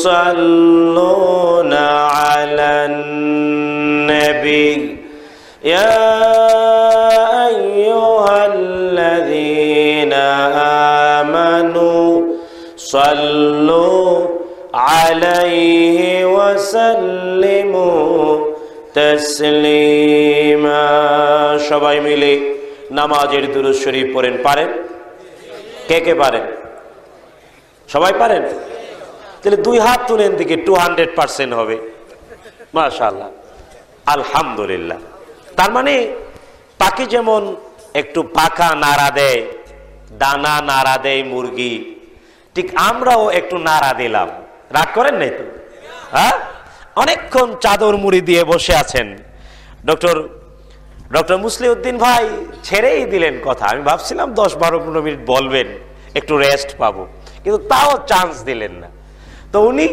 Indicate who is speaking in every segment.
Speaker 1: يصلون على النبي يا أيها الذين آمنوا صلوا عليه وسلموا تسليما সবাই মিলে নামাজের দুরুদ শরীফ পড়েন পারেন কে কে পারেন সবাই পারেন তাহলে দুই হাত তুলেন দিকে টু হান্ড্রেড পার্সেন্ট হবে মাশাল্লাহ আলহামদুলিল্লাহ তার মানে পাখি যেমন একটু পাখা নাড়া দেয় দানা নাড়া দেয় মুরগি ঠিক আমরাও একটু নাড়া দিলাম রাগ করেন নাই তো হ্যাঁ অনেকক্ষণ চাদর মুড়ি দিয়ে বসে আছেন ডক্টর ডক্টর মুসলিউদ্দিন ভাই ছেড়েই দিলেন কথা আমি ভাবছিলাম দশ বারো পনেরো মিনিট বলবেন একটু রেস্ট পাবো কিন্তু তাও চান্স দিলেন না তো উনি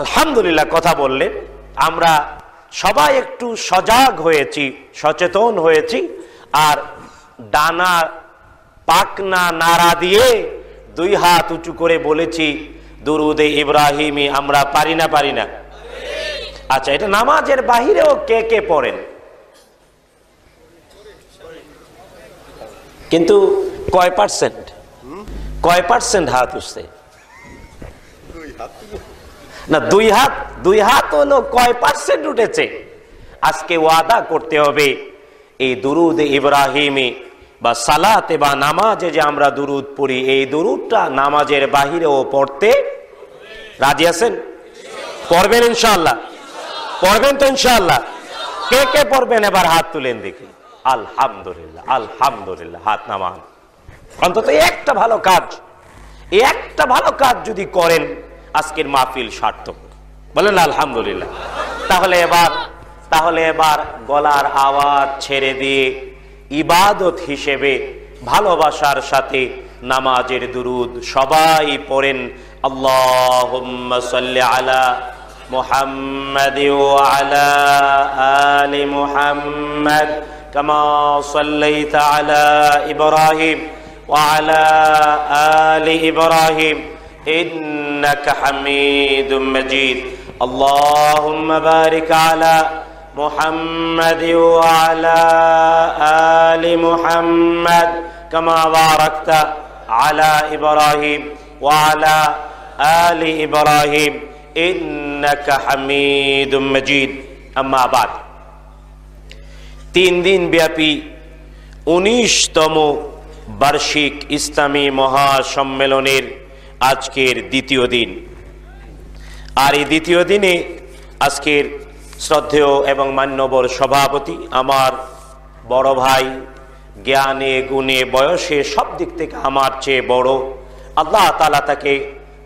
Speaker 1: আলহামদুলিল্লাহ কথা বললেন আমরা সবাই একটু সজাগ হয়েছি সচেতন হয়েছি আর ডানা পাকনা নাড়া দিয়ে দুই হাত উঁচু করে বলেছি দুরুদে ইব্রাহিমি আমরা পারি না পারি না আচ্ছা এটা নামাজের বাহিরেও কে কে পড়েন কিন্তু কয় পার্সেন্ট কয় পার্সেন্ট হাত উঠছে না দুই হাত দুই হাত হলো কয় পার্সেন্ট উঠেছে আজকে ওয়াদা করতে হবে এই দুরুদ ইব্রাহিমে বা সালাতে বা নামাজে যে আমরা দুরুদ পড়ি এই দুরুদটা নামাজের বাহিরেও পড়তে রাজি আছেন পড়বেন ইনশাল্লাহ পড়বেন তো ইনশাল্লাহ কে কে পড়বেন এবার হাত তুলেন দেখি আলহামদুলিল্লাহ আলহামদুলিল্লাহ হাত নামান অন্তত একটা ভালো কাজ একটা ভালো কাজ যদি করেন আজকের মাহফিল সার্থক বলেন আলহামদুলিল্লাহ তাহলে এবার তাহলে এবার গলার আওয়াজ ছেড়ে দিয়ে ইবাদত হিসেবে ভালোবাসার সাথে নামাজের দুরুদ সবাই পড়েন আল্লাহ আলা ইব্রাহিম وعلى آل محمد إنك حميد مجيد اللهم بارك على محمد وعلى آل محمد كما باركت على إبراهيم وعلى آل إبراهيم إنك حميد مجيد أما بعد তিন দিন ব্যাপী উনিশতম বার্ষিক ইসলামী মহাসম্মেলনের আজকের দ্বিতীয় দিন আর এই দ্বিতীয় দিনে আজকের শ্রদ্ধেয় এবং মান্যবর সভাপতি আমার বড় ভাই জ্ঞানে গুণে বয়সে সব দিক থেকে আমার চেয়ে বড় আল্লাহ তালা তাকে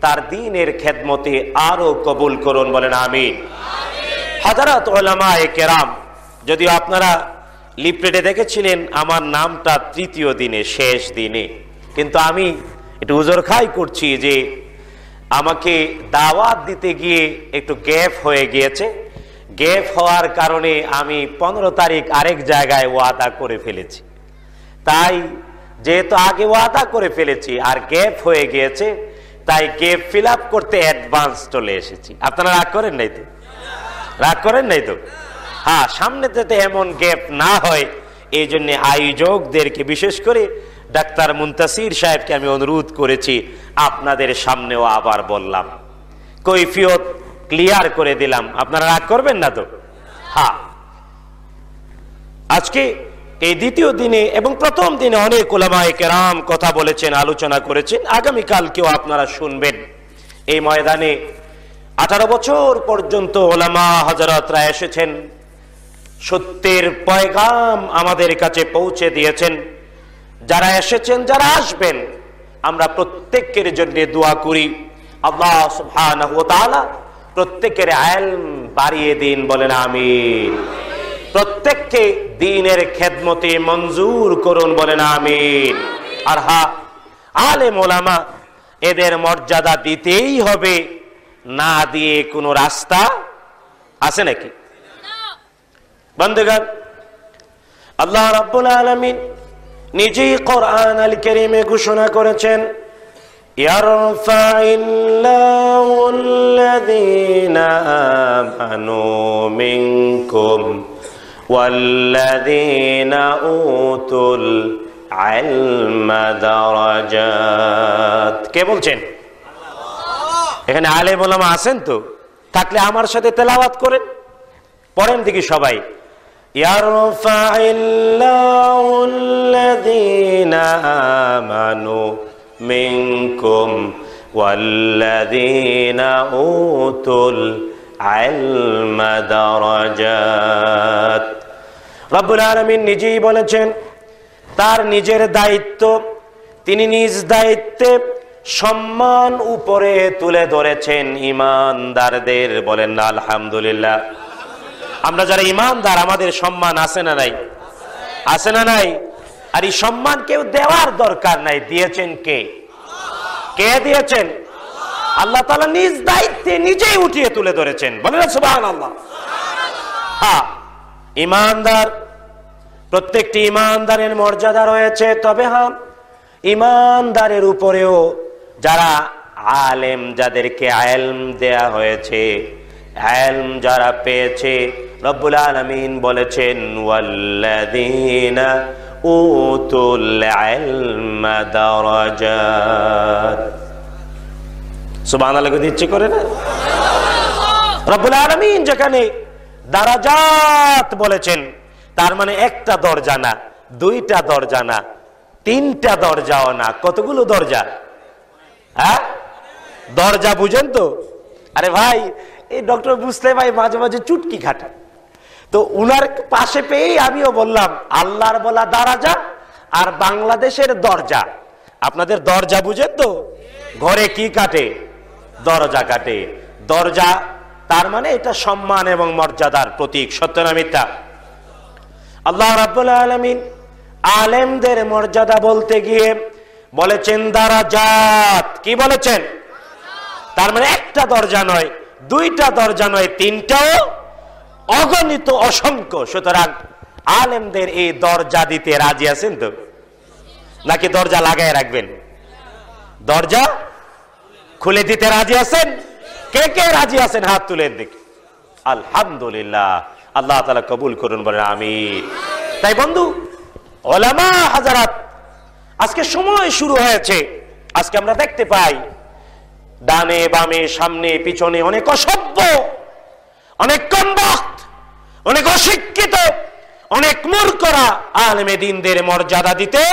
Speaker 1: তার দিনের খেদমতে আরও কবুল করুন বলেন আমি হাজারাত ওলামা এ কেরাম যদিও আপনারা লিপলেটে দেখেছিলেন আমার নামটা তৃতীয় দিনে শেষ দিনে কিন্তু আমি একটু উজরখাই করছি যে আমাকে দাওয়াত দিতে গিয়ে একটু গ্যাপ হয়ে গিয়েছে গ্যাপ হওয়ার কারণে আমি পনেরো তারিখ আরেক জায়গায় ওয়াদা করে ফেলেছি তাই যেহেতু আগে ওয়াদা করে ফেলেছি আর গ্যাপ হয়ে গিয়েছে তাই গ্যাপ ফিল আপ করতে অ্যাডভান্স চলে এসেছি আপনারা রাগ করেন নাই তো রাগ করেন নাই তো হ্যাঁ সামনে যাতে এমন গ্যাপ না হয় এই জন্য আয়োজকদেরকে বিশেষ করে ডাক্তার মুন্তাসির সাহেবকে আমি অনুরোধ করেছি আপনাদের সামনেও আবার বললাম কৈফিয়ত ক্লিয়ার করে দিলাম আপনারা রাগ করবেন না তো হা হ্যাঁ। আজকে এই দ্বিতীয় দিনে এবং প্রথম দিনে অনেক ওলামায় কেরাম কথা বলেছেন আলোচনা করেছেন আগামীকালকেও আপনারা শুনবেন এই ময়দানে আঠারো বছর পর্যন্ত ওলামা হজরতরা এসেছেন সত্যের পয়গাম আমাদের কাছে পৌঁছে দিয়েছেন যারা এসেছেন যারা আসবেন আমরা প্রত্যেকের জন্য দোয়া করি আল্লাহ সুবহানাহু প্রত্যেকের ইলম বাড়িয়ে দিন বলেন আমিন প্রত্যেককে দিনের খেদমতে মঞ্জুর করুন বলেন আমিন আর হা আলে মোলামা এদের মর্যাদা দিতেই হবে না দিয়ে কোনো রাস্তা আছে নাকি বন্ধুগান আল্লাহ রাব্বুল আলমিন নিজেই কোরআন আল কেরিমে ঘোষণা করেছেন কে বলছেন এখানে আলে ওলামা আছেন তো থাকলে আমার সাথে তেলাওয়াত করেন পরেন দেখি সবাই يرفع الله الذين آمنوا منكم والذين أوتوا العلم درجات رب العالمين নিজেই বলেছেন তার নিজের দায়িত্ব তিনি নিজ দায়িত্বে সম্মান উপরে তুলে ধরেছেন ইমানদারদের বলেন আলহামদুলিল্লাহ আমরা যারা ইমানদার আমাদের সম্মান আছে না নাই আছে না নাই আর এই সম্মান কেউ দেওয়ার দরকার নাই দিয়েছেন কে কে দিয়েছেন আল্লাহ তালা নিজ দায়িত্বে নিজেই উঠিয়ে তুলে ধরেছেন বলেন না সুবাহ আল্লাহ হা হ্যাঁ, ইমানদার প্রত্যেকটি ইমানদারের মর্যাদা রয়েছে তবে হা হ্যাঁ, ইমানদারের উপরেও যারা আলেম যাদেরকে আলম দেয়া হয়েছে আলম যারা পেয়েছে রব্বুল আলমিন বলেছেন ওয়াল্লাদিনা উতুল ইলমা দারাজাত সুবহানাল্লাহ কইতে ইচ্ছে করে না রব্বুল আলামিন যেখানে দারাজাত বলেছেন তার মানে একটা দরজা না দুইটা দরজা না তিনটা দরজাও না কতগুলো দরজা হ্যাঁ দরজা বুঝেন তো আরে ভাই এই ডক্টর বুঝলে ভাই মাঝে মাঝে চুটকি খাটা তো উনার পাশে পেয়েই আমিও বললাম আল্লাহর বলা দারাজা আর বাংলাদেশের দরজা আপনাদের দরজা বুঝেন তো ঘরে কি কাটে দরজা কাটে দরজা তার মানে এটা সম্মান এবং মর্যাদার প্রতীক সত্যনামিতা আল্লাহ রাবুল আলমিন আলেমদের মর্যাদা বলতে গিয়ে বলেছেন দারা জাত কি বলেছেন তার মানে একটা দরজা নয় দুইটা দরজা নয় তিনটাও অগণিত অসংখ্য সুতরাং আলেমদের এই দরজা দিতে রাজি আছেন তো নাকি দরজা লাগাই রাখবেন দরজা খুলে দিতে রাজি আছেন কে কে রাজি আছেন হাত তুলে দেখি আলহামদুলিল্লাহ আল্লাহ তালা কবুল করুন বলেন আমি তাই বন্ধু ওলামা হাজারাত আজকে সময় শুরু হয়েছে আজকে আমরা দেখতে পাই ডানে বামে সামনে পিছনে অনেক অসভ্য অনেক কম্বক অনেক অশিক্ষিত অনেক মূর্খরা আলমে দিনদের মর্যাদা দিতে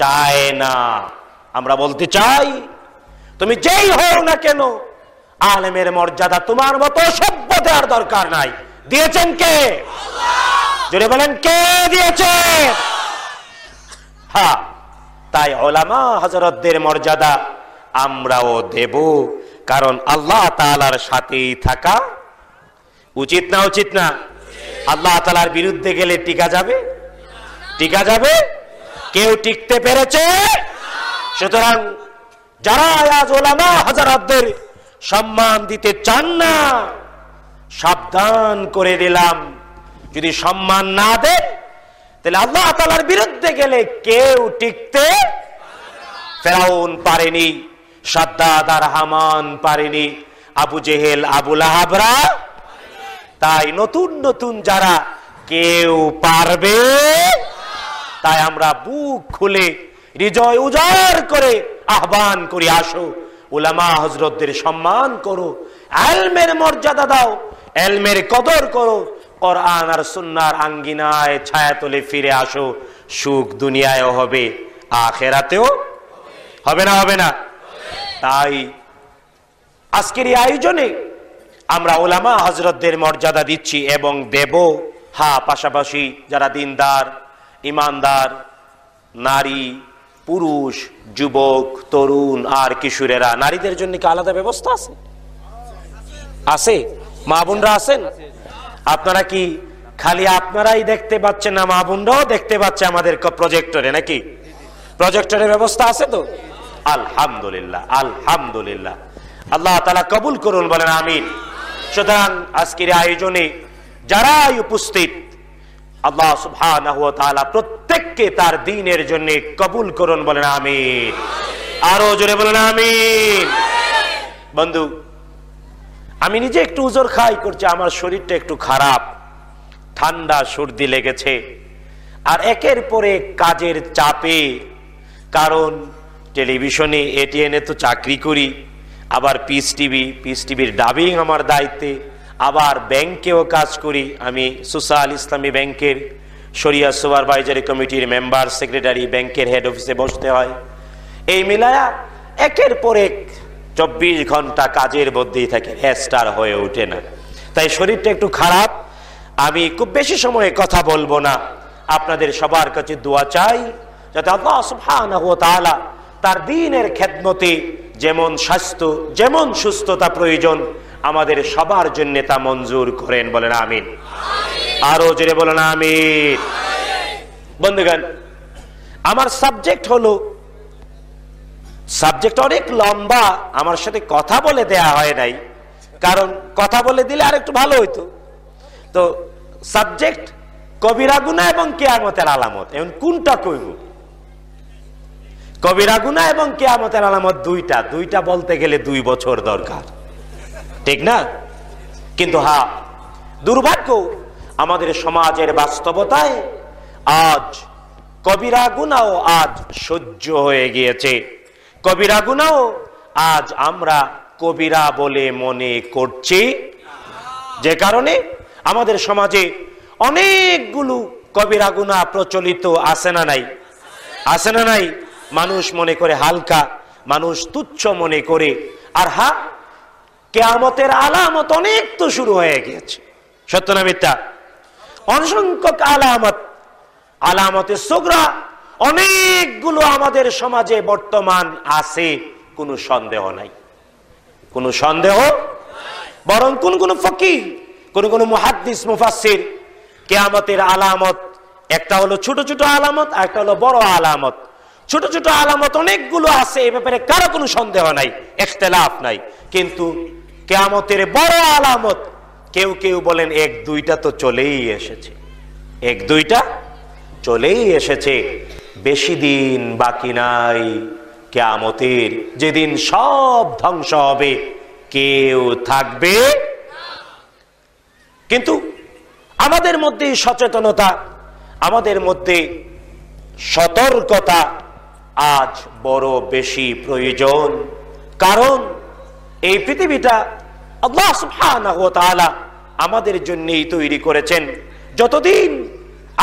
Speaker 1: চায় না আমরা বলতে চাই তুমি যেই হও না কেন আলেমের মর্যাদা তোমার মতো সভ্য দেওয়ার দরকার নাই দিয়েছেন কে জোরে বলেন কে দিয়েছে হ্যাঁ তাই ওলামা হজরতদের মর্যাদা আমরাও দেব কারণ আল্লাহ তালার সাথেই থাকা উচিত না উচিত না আল্লাহ তালার বিরুদ্ধে গেলে টিকা যাবে টিকা যাবে কেউ টিকতে পেরেছে সুতরাং যারা আজ ওলামা হাজারাতদের সম্মান দিতে চান না সাবধান করে দিলাম যদি সম্মান না দেন তাহলে আল্লাহ তালার বিরুদ্ধে গেলে কেউ টিকতে ফেরাউন পারেনি সাদ্দাদ আর হামান পারেনি আবু জেহেল আবুল আহাবরা তাই নতুন নতুন যারা কেউ পারবে তাই আমরা বুক খুলে হৃদয় উজাড় করে আহ্বান করে আসো উলামা হজরতদের সম্মান করো এলমের মর্যাদা দাও এলমের কদর করো কোরআন আর সুন্নার আঙ্গিনায় ছায়া ছায়াতলে ফিরে আসো সুখ দুনিয়ায়ও হবে আখেরাতেও হবে না হবে না তাই আজকের এই আয়োজনে আমরা ওলামা হজরতদের মর্যাদা দিচ্ছি এবং দেব হা পাশাপাশি যারা দিনদার ইমানদার নারী পুরুষ যুবক তরুণ আর কিশোরেরা নারীদের জন্য কি আলাদা ব্যবস্থা আছে আছে মা বোনরা আছেন আপনারা কি খালি আপনারাই দেখতে পাচ্ছেন না মা বোনরাও দেখতে পাচ্ছে আমাদের প্রজেক্টরে নাকি প্রজেক্টরের ব্যবস্থা আছে তো আলহামদুলিল্লাহ আলহামদুলিল্লাহ আল্লাহ তালা কবুল করুন বলেন আমিন সুতরাং আজকের আয়োজনে যারাই উপস্থিত আল্লাহ তাআলা প্রত্যেককে তার দিনের জন্য কবুল করুন বলেন আমিন আরো জোরে বলেন আমিন বন্ধু আমি নিজে একটু উজোর খাই করছি আমার শরীরটা একটু খারাপ ঠান্ডা সর্দি লেগেছে আর একের পরে কাজের চাপে কারণ টেলিভিশনে এটিএনে তো চাকরি করি আবার পিস টিভি পিস টিভির ডাবিং আমার দায়িত্বে আবার ব্যাংকেও কাজ করি আমি সুসাল ইসলামী ব্যাংকের সরিয়া সুপারভাইজারি কমিটির মেম্বার সেক্রেটারি ব্যাংকের হেড অফিসে বসতে হয় এই মিলায়া একের পর এক চব্বিশ ঘন্টা কাজের মধ্যেই থাকে হ্যাস্টার হয়ে ওঠে না তাই শরীরটা একটু খারাপ আমি খুব বেশি সময়ে কথা বলবো না আপনাদের সবার কাছে দোয়া চাই যাতে আল্লাহ সুফান তার দিনের খেদমতে যেমন স্বাস্থ্য যেমন সুস্থতা প্রয়োজন আমাদের সবার জন্য তা মঞ্জুর করেন বলেন আমিন আরো জোরে বলেন আমিন বন্ধুগান আমার সাবজেক্ট হলো সাবজেক্ট অনেক লম্বা আমার সাথে কথা বলে দেয়া হয় নাই কারণ কথা বলে দিলে আর একটু ভালো হইতো তো সাবজেক্ট কবিরাগুনা এবং কেয়ামতের আলামত এমন কোনটা কইব কবিরা গুনা এবং কেয়ামতের আলামত দুইটা দুইটা বলতে গেলে দুই বছর দরকার ঠিক না কিন্তু হা দুর্ভাগ্য আমাদের সমাজের বাস্তবতায় আজ কবিরা গুনাও আজ সহ্য হয়ে গিয়েছে কবিরা গুনাও আজ আমরা কবিরা বলে মনে করছি যে কারণে আমাদের সমাজে অনেকগুলো কবিরা গুনা প্রচলিত আছে না নাই আছে না নাই মানুষ মনে করে হালকা মানুষ তুচ্ছ মনে করে আর হা কেয়ামতের আলামত অনেক তো শুরু হয়ে গিয়েছে সত্যনামিতা অসংখ্য আলামত আলামতের সোগরা অনেকগুলো আমাদের সমাজে বর্তমান আছে কোনো সন্দেহ নাই কোনো সন্দেহ বরং কোন কোন ফকির কোন কোন মুহাদ্দিস মুফাসির কেয়ামতের আলামত একটা হলো ছোট ছোট আলামত আর একটা হলো বড় আলামত ছোট ছোট আলামত অনেকগুলো আছে এ ব্যাপারে কারো কোনো সন্দেহ নাই একতলাফ নাই কিন্তু কেয়ামতের বড় আলামত কেউ কেউ বলেন এক দুইটা তো চলেই এসেছে এক দুইটা চলেই এসেছে বেশি দিন বাকি নাই কেয়ামতের যেদিন সব ধ্বংস হবে কেউ থাকবে কিন্তু আমাদের মধ্যে সচেতনতা আমাদের মধ্যে সতর্কতা আজ বড় বেশি প্রয়োজন কারণ এই পৃথিবীটা আমাদের জন্যই তৈরি করেছেন যতদিন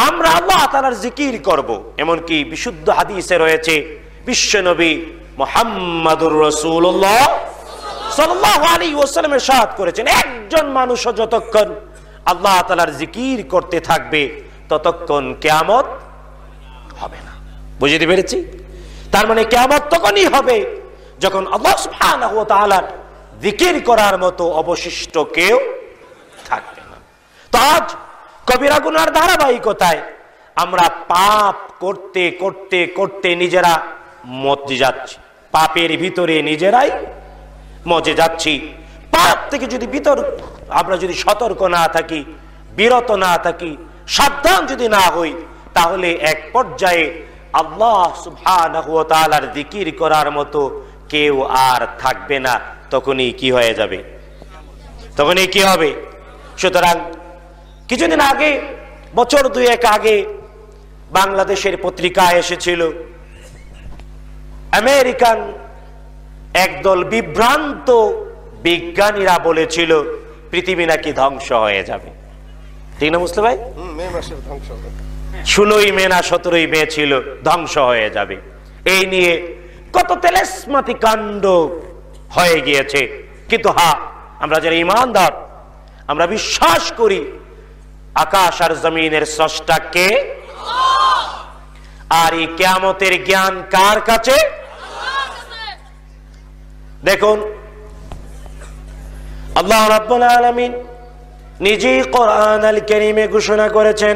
Speaker 1: আমরা আল্লাহ তালার জিকির করব। এমনকি বিশুদ্ধ হাদিসে রয়েছে বিশ্বনবী মোহাম্মদুর রসুল্লাহ সাল্লাহ করেছেন একজন মানুষও যতক্ষণ আল্লাহ তালার জিকির করতে থাকবে ততক্ষণ কেয়ামত হবে না বুঝতে পেরেছি তার মানে কেমন তখনই হবে যখন আল্লাহ করার মতো অবশিষ্ট কেউ থাকবে না তো আজ কবিরা গুনার ধারাবাহিকতায় আমরা পাপ করতে করতে করতে নিজেরা মজে যাচ্ছি পাপের ভিতরে নিজেরাই মজে যাচ্ছি পাপ থেকে যদি ভিতর আমরা যদি সতর্ক না থাকি বিরত না থাকি সাবধান যদি না হই তাহলে এক পর্যায়ে আল্লাহ সুবহানার জিকির করার মতো কেউ আর থাকবে না তখনই কি হয়ে যাবে তখনই কি হবে সুতরাং কিছুদিন আগে বছর এক আগে বাংলাদেশের পত্রিকায় এসেছিল আমেরিকান একদল বিভ্রান্ত বিজ্ঞানীরা বলেছিল পৃথিবী নাকি ধ্বংস হয়ে যাবে ঠিক না মুসলে ভাই ধ্বংস হবে ষোলোই মে না সতেরোই মে ছিল ধ্বংস হয়ে যাবে এই নিয়ে কত তেলেসমাতি কাণ্ড হয়ে গিয়েছে কিন্তু হা আমরা যারা ইমানদার আমরা বিশ্বাস করি আকাশ আর জমিনের স্রষ্টা কে আর এই ক্যামতের জ্ঞান কার কাছে দেখুন আল্লাহ রাব্বুল আলামিন নিজেই কোরআন আল কারীমে ঘোষণা করেছেন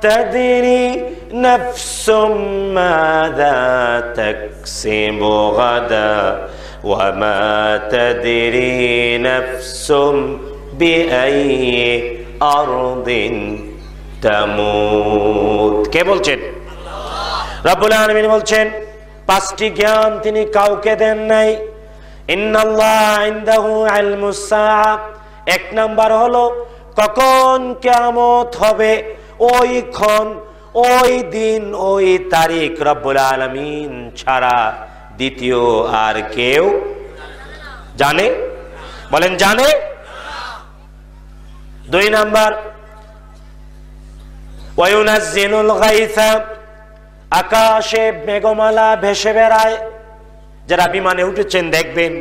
Speaker 1: تدري نفس ماذا تكسب غدا وما تدري نفس بأي أرض تموت কে বলছেন রব্বুল আলমিন বলছেন পাঁচটি জ্ঞান তিনি কাউকে দেন নাই এক নাম্বার হলো কখন কেমত হবে ওই ক্ষণ ওই দিন ওই তারিখ রব্বুল আলমিন ছাড়া দ্বিতীয় আর কেউ জানে বলেন জানে দুই নাম্বার আকাশে মেঘমালা ভেসে বেড়ায় যারা বিমানে উঠেছেন দেখবেন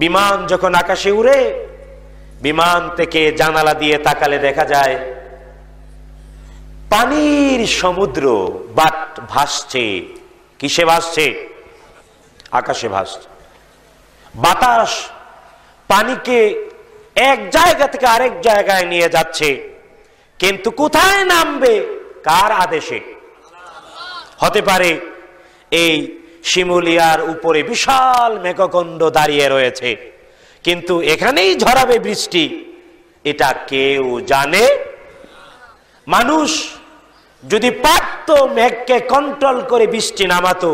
Speaker 1: বিমান যখন আকাশে উড়ে বিমান থেকে জানালা দিয়ে তাকালে দেখা যায় পানির সমুদ্র বাট ভাসছে কিসে ভাসছে আকাশে ভাসছে বাতাস পানিকে এক জায়গা থেকে আরেক জায়গায় নিয়ে যাচ্ছে কিন্তু কোথায় নামবে কার আদেশে হতে পারে এই শিমুলিয়ার উপরে বিশাল মেঘকণ্ড দাঁড়িয়ে রয়েছে কিন্তু এখানেই ঝরাবে বৃষ্টি এটা কেউ জানে মানুষ যদি পারত মেঘকে কন্ট্রোল করে বৃষ্টি নামাতো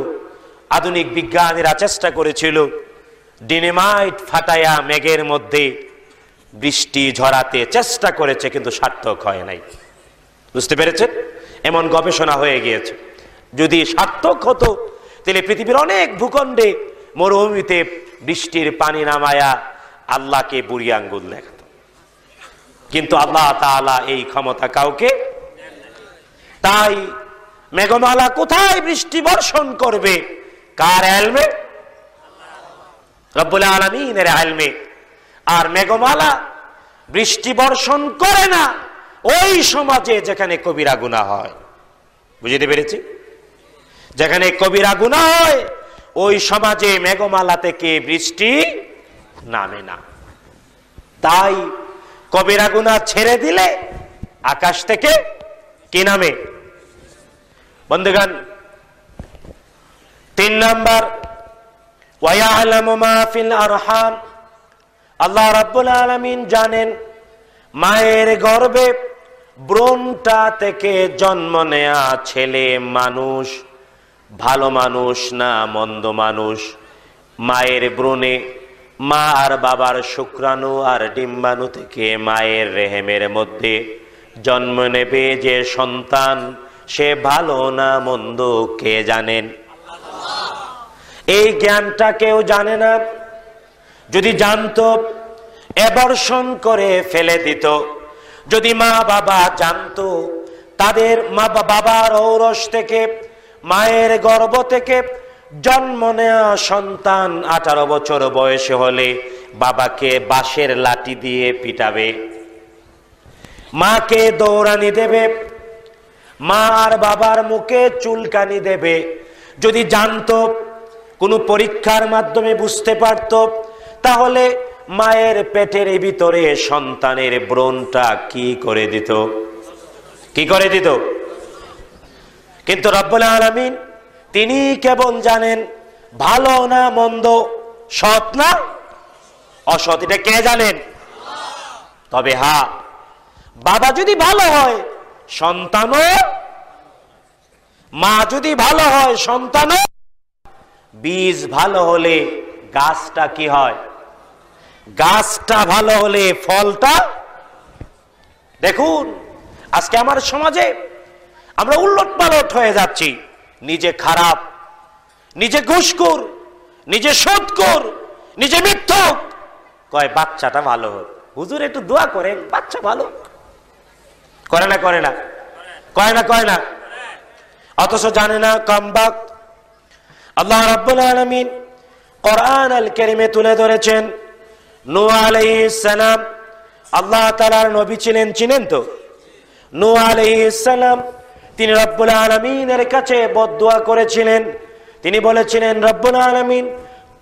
Speaker 1: আধুনিক বিজ্ঞানীরা চেষ্টা করেছিল ডিনেমাইট ফাটায়া মেঘের মধ্যে বৃষ্টি ঝরাতে চেষ্টা করেছে কিন্তু সার্থক হয় নাই বুঝতে পেরেছেন এমন গবেষণা হয়ে গিয়েছে যদি সার্থক হতো তাহলে পৃথিবীর অনেক ভূখণ্ডে মরুভূমিতে বৃষ্টির পানি নামায়া আল্লাহকে বুড়ি আঙ্গুল দেখাত কিন্তু আল্লাহ তালা এই ক্ষমতা কাউকে তাই মেঘমালা কোথায় বৃষ্টি বর্ষণ করবে কার আলমে রব্বুল আলমিনের আলমে আর মেঘমালা বৃষ্টি বর্ষণ করে না ওই সমাজে যেখানে কবিরা গুণা হয় বুঝতে পেরেছি যেখানে কবিরা গুণা হয় ওই সমাজে মেঘমালা থেকে বৃষ্টি নামে না তাই কবিরা গুণা ছেড়ে দিলে আকাশ থেকে কি নামে বন্ধুগান তিন নম্বর আল্লাহ রাব্বুল আলমিন জানেন মায়ের গর্বে ব্রণটা থেকে জন্ম নেয়া ছেলে মানুষ ভালো মানুষ না মন্দ মানুষ মায়ের ব্রণে মা আর বাবার শুক্রাণু আর ডিম্বাণু থেকে মায়ের রেহেমের মধ্যে জন্ম নেবে যে সন্তান সে ভালো না মন্দ কে জানেন এই জ্ঞানটা কেউ জানে না যদি জানত অ্যাবর্ষণ করে ফেলে দিত যদি মা বাবা জানত তাদের মা বাবার ঔরস থেকে মায়ের গর্ব থেকে জন্ম নেওয়া সন্তান আঠারো বছর বয়সে হলে বাবাকে বাঁশের লাঠি দিয়ে পিটাবে মাকে দৌড়ানি দেবে মা আর বাবার মুখে চুলকানি দেবে যদি জানত কোনো পরীক্ষার মাধ্যমে বুঝতে পারত তাহলে মায়ের পেটের ভিতরে সন্তানের ব্রণটা কি করে দিত কি করে দিত কিন্তু রব্বুল আলমিন তিনি কেবল জানেন ভালো না মন্দ সৎ না অসৎ এটা কে জানেন তবে হা হ্যাঁ, বাবা যদি ভালো হয় সন্তানও মা যদি ভালো হয় সন্তানও বীজ ভালো হলে গাছটা কি হয় গাছটা ভালো হলে ফলটা দেখুন আজকে আমার সমাজে আমরা উল্লট পালট হয়ে যাচ্ছি নিজে খারাপ নিজে ঘুষকুর নিজে সোধখোর নিজে মিথ্যক কয় বাচ্চাটা ভালো হোক হুজুর একটু দোয়া করেন বাচ্চা ভালো হোক করে না করে না কয় না কয় না অথচ জানে না কমবাক আল্লাহ রাব্বুল তুলে ধরেছেন নু সালাম আল্লাহ নবী ছিলেন চিনেন তো সালাম তিনি রাব্বুল আলামিনের কাছে বদুয়া করেছিলেন তিনি বলেছিলেন রব্বুল আলমিন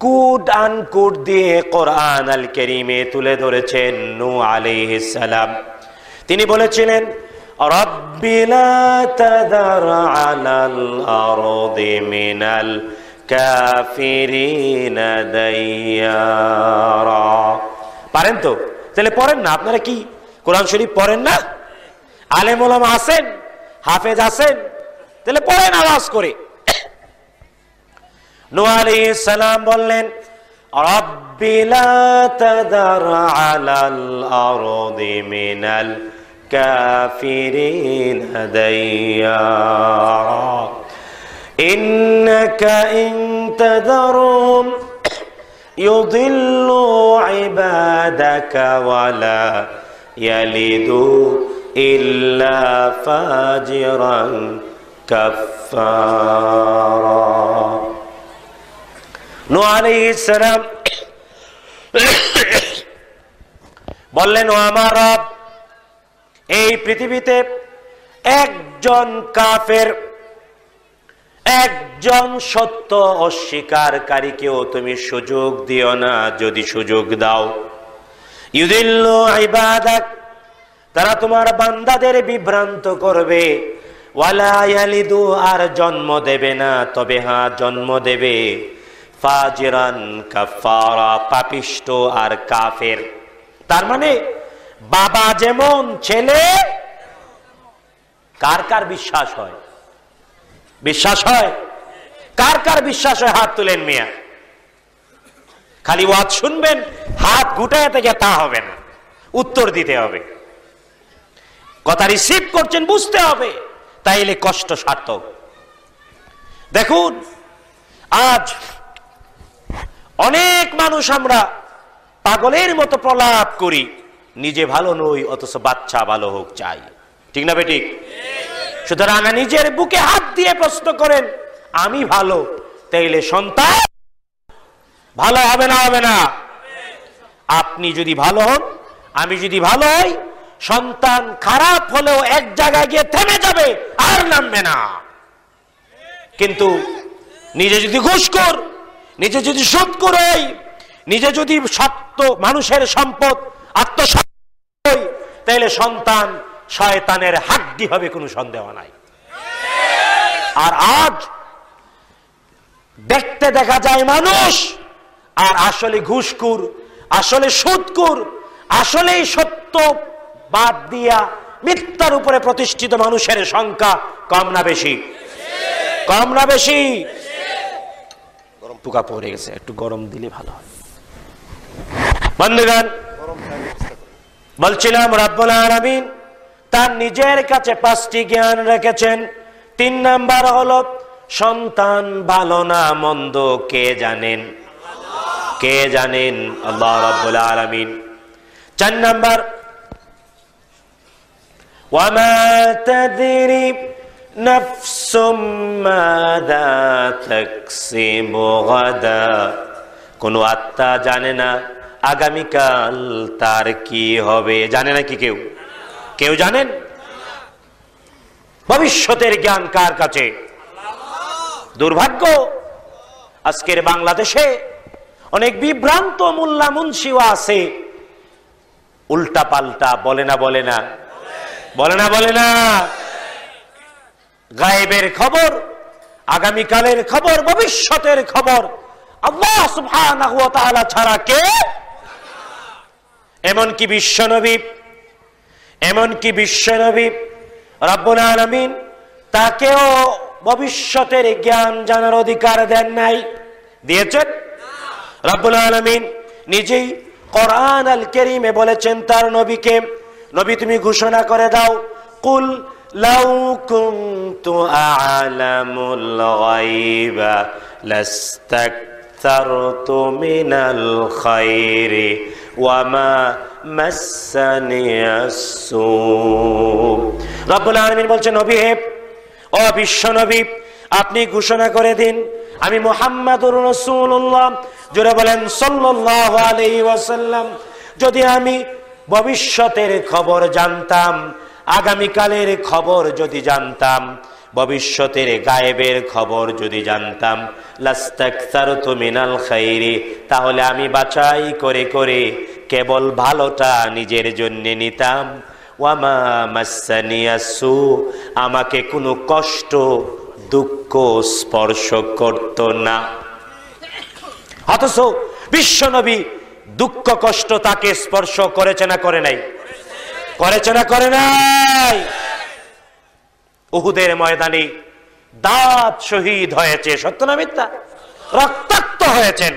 Speaker 1: কুট আনকুট দিয়ে কোরআন আল কেরিমে তুলে ধরেছেন নু আলাইহিস সালাম তিনি বলেছিলেন পারেন তো তাহলে পড়েন না আপনারা কি কোরআন শরীফ পড়েন না আলেমুলাম আছেন হাফেজ আছেন তাহলে পড়েন আওয়াজ করে সালাম বললেন رب لا تذر على الكافرين ديارا إنك إن تذرهم يضلوا عبادك ولا يلدوا إلا فاجرا كفارا نو عليه السلام بلن ও رب এই পৃথিবীতে একজন কাফের একজন সত্য অস্বীকারীকেও তুমি সুযোগ দিও না যদি সুযোগ দাও তারা তোমার বান্দাদের বিভ্রান্ত করবে আর জন্ম দেবে না তবে হ্যাঁ জন্ম দেবে ফাজিরান কাফারা পাপিষ্ট আর কাফের তার মানে বাবা যেমন ছেলে কার কার বিশ্বাস হয় বিশ্বাস হয় কার কার বিশ্বাস হয় হাত তুলেন মিয়া খালি ওয়াজ শুনবেন হাত গুটায় থেকে তা হবে না উত্তর দিতে হবে কথা রিসিভ করছেন বুঝতে হবে তাইলে কষ্ট সার্থক দেখুন আজ অনেক মানুষ আমরা পাগলের মতো প্রলাপ করি নিজে ভালো নই অথচ বাচ্চা ভালো হোক চাই ঠিক না বেটি সুতরাং নিজের বুকে হাত দিয়ে প্রশ্ন করেন আমি ভালো তাইলে সন্তান ভালো হবে না হবে না আপনি যদি ভালো হন আমি যদি ভালো হই সন্তান খারাপ হলেও এক জায়গায় গিয়ে থেমে যাবে আর নামবে না কিন্তু নিজে যদি ঘুষখোর নিজে যদি সুৎকুর হই নিজে যদি সত্য মানুষের সম্পদ আত্মসম্প করি তাইলে সন্তান শয়তানের হাড্ডি হবে কোনো সন্দেহ নাই আর আজ দেখতে দেখা যায় মানুষ আর আসলে ঘুষকুর আসলে সুদকুর আসলে সত্য বাদ দিয়া মিথ্যার উপরে প্রতিষ্ঠিত মানুষের সংখ্যা কম না বেশি কম না বেশি গরম পোকা পড়ে গেছে একটু গরম দিলে ভালো হয় বন্ধুগান বলছিলাম রাব্বুল আলমিন তার নিজের কাছে পাঁচটি জ্ঞান রেখেছেন তিন নাম্বার হলো সন্তান ভালো না মন্দ কে জানেন কে জানেন আল্লাহ রাব্বুল আলামিন চার নাম্বার ওয়ামা তাদরি নাফসুম মাযা তাকসিমু গাদা কোন আত্মা জানে না আগামীকাল তার কি হবে জানে নাকি কেউ কেউ জানেন ভবিষ্যতের জ্ঞান কার কাছে দুর্ভাগ্য আজকের বাংলাদেশে অনেক বিভ্রান্ত মোল্লা মুন্সিও আছে উল্টা পাল্টা বলে না বলে না বলে না বলে না গায়েবের খবর আগামীকালের খবর ভবিষ্যতের খবর আল্লাহ সুবহানাহু ওয়া তাআলা ছাড়া কে এমনকি বিশ্বনবী এমনকি বিশ্বনবী রব্বুল আলমিন তাকেও ভবিষ্যতের জ্ঞান জানার অধিকার দেন নাই দিয়েছেন রব্বুল আলমিন নিজেই কোরআন আল কেরিমে বলেছেন তার নবীকে নবী তুমি ঘোষণা করে দাও কুল লাউ কুনতু আলামুল গায়বা লাস্তাকতারতু মিনাল খায়রি ওয়ামা মাসানিয়াসু রব্বুল আলামিন বলছেন নবী হে ও বিশ্ব নবী আপনি ঘোষণা করে দিন আমি মোহাম্মদুর রাসূলুল্লাহ জোরে বলেন সাল্লাল্লাহু আলাইহি ওয়াসাল্লাম যদি আমি ভবিষ্যতের খবর জানতাম আগামীকালের খবর যদি জানতাম ভবিষ্যতের গায়েবের খবর যদি জানতাম মিনাল খাইরে তাহলে আমি বাছাই করে করে কেবল ভালোটা নিজের জন্য নিতাম আমাকে কোনো কষ্ট দুঃখ স্পর্শ করত না অথচ বিশ্বনবী দুঃখ কষ্ট তাকে স্পর্শ করেছে না করে নাই করেছে না করে নাই উহুদের ময়দানে দাঁত শহীদ হয়েছে সত্য না মিথ্যা রক্তাক্ত হয়েছেন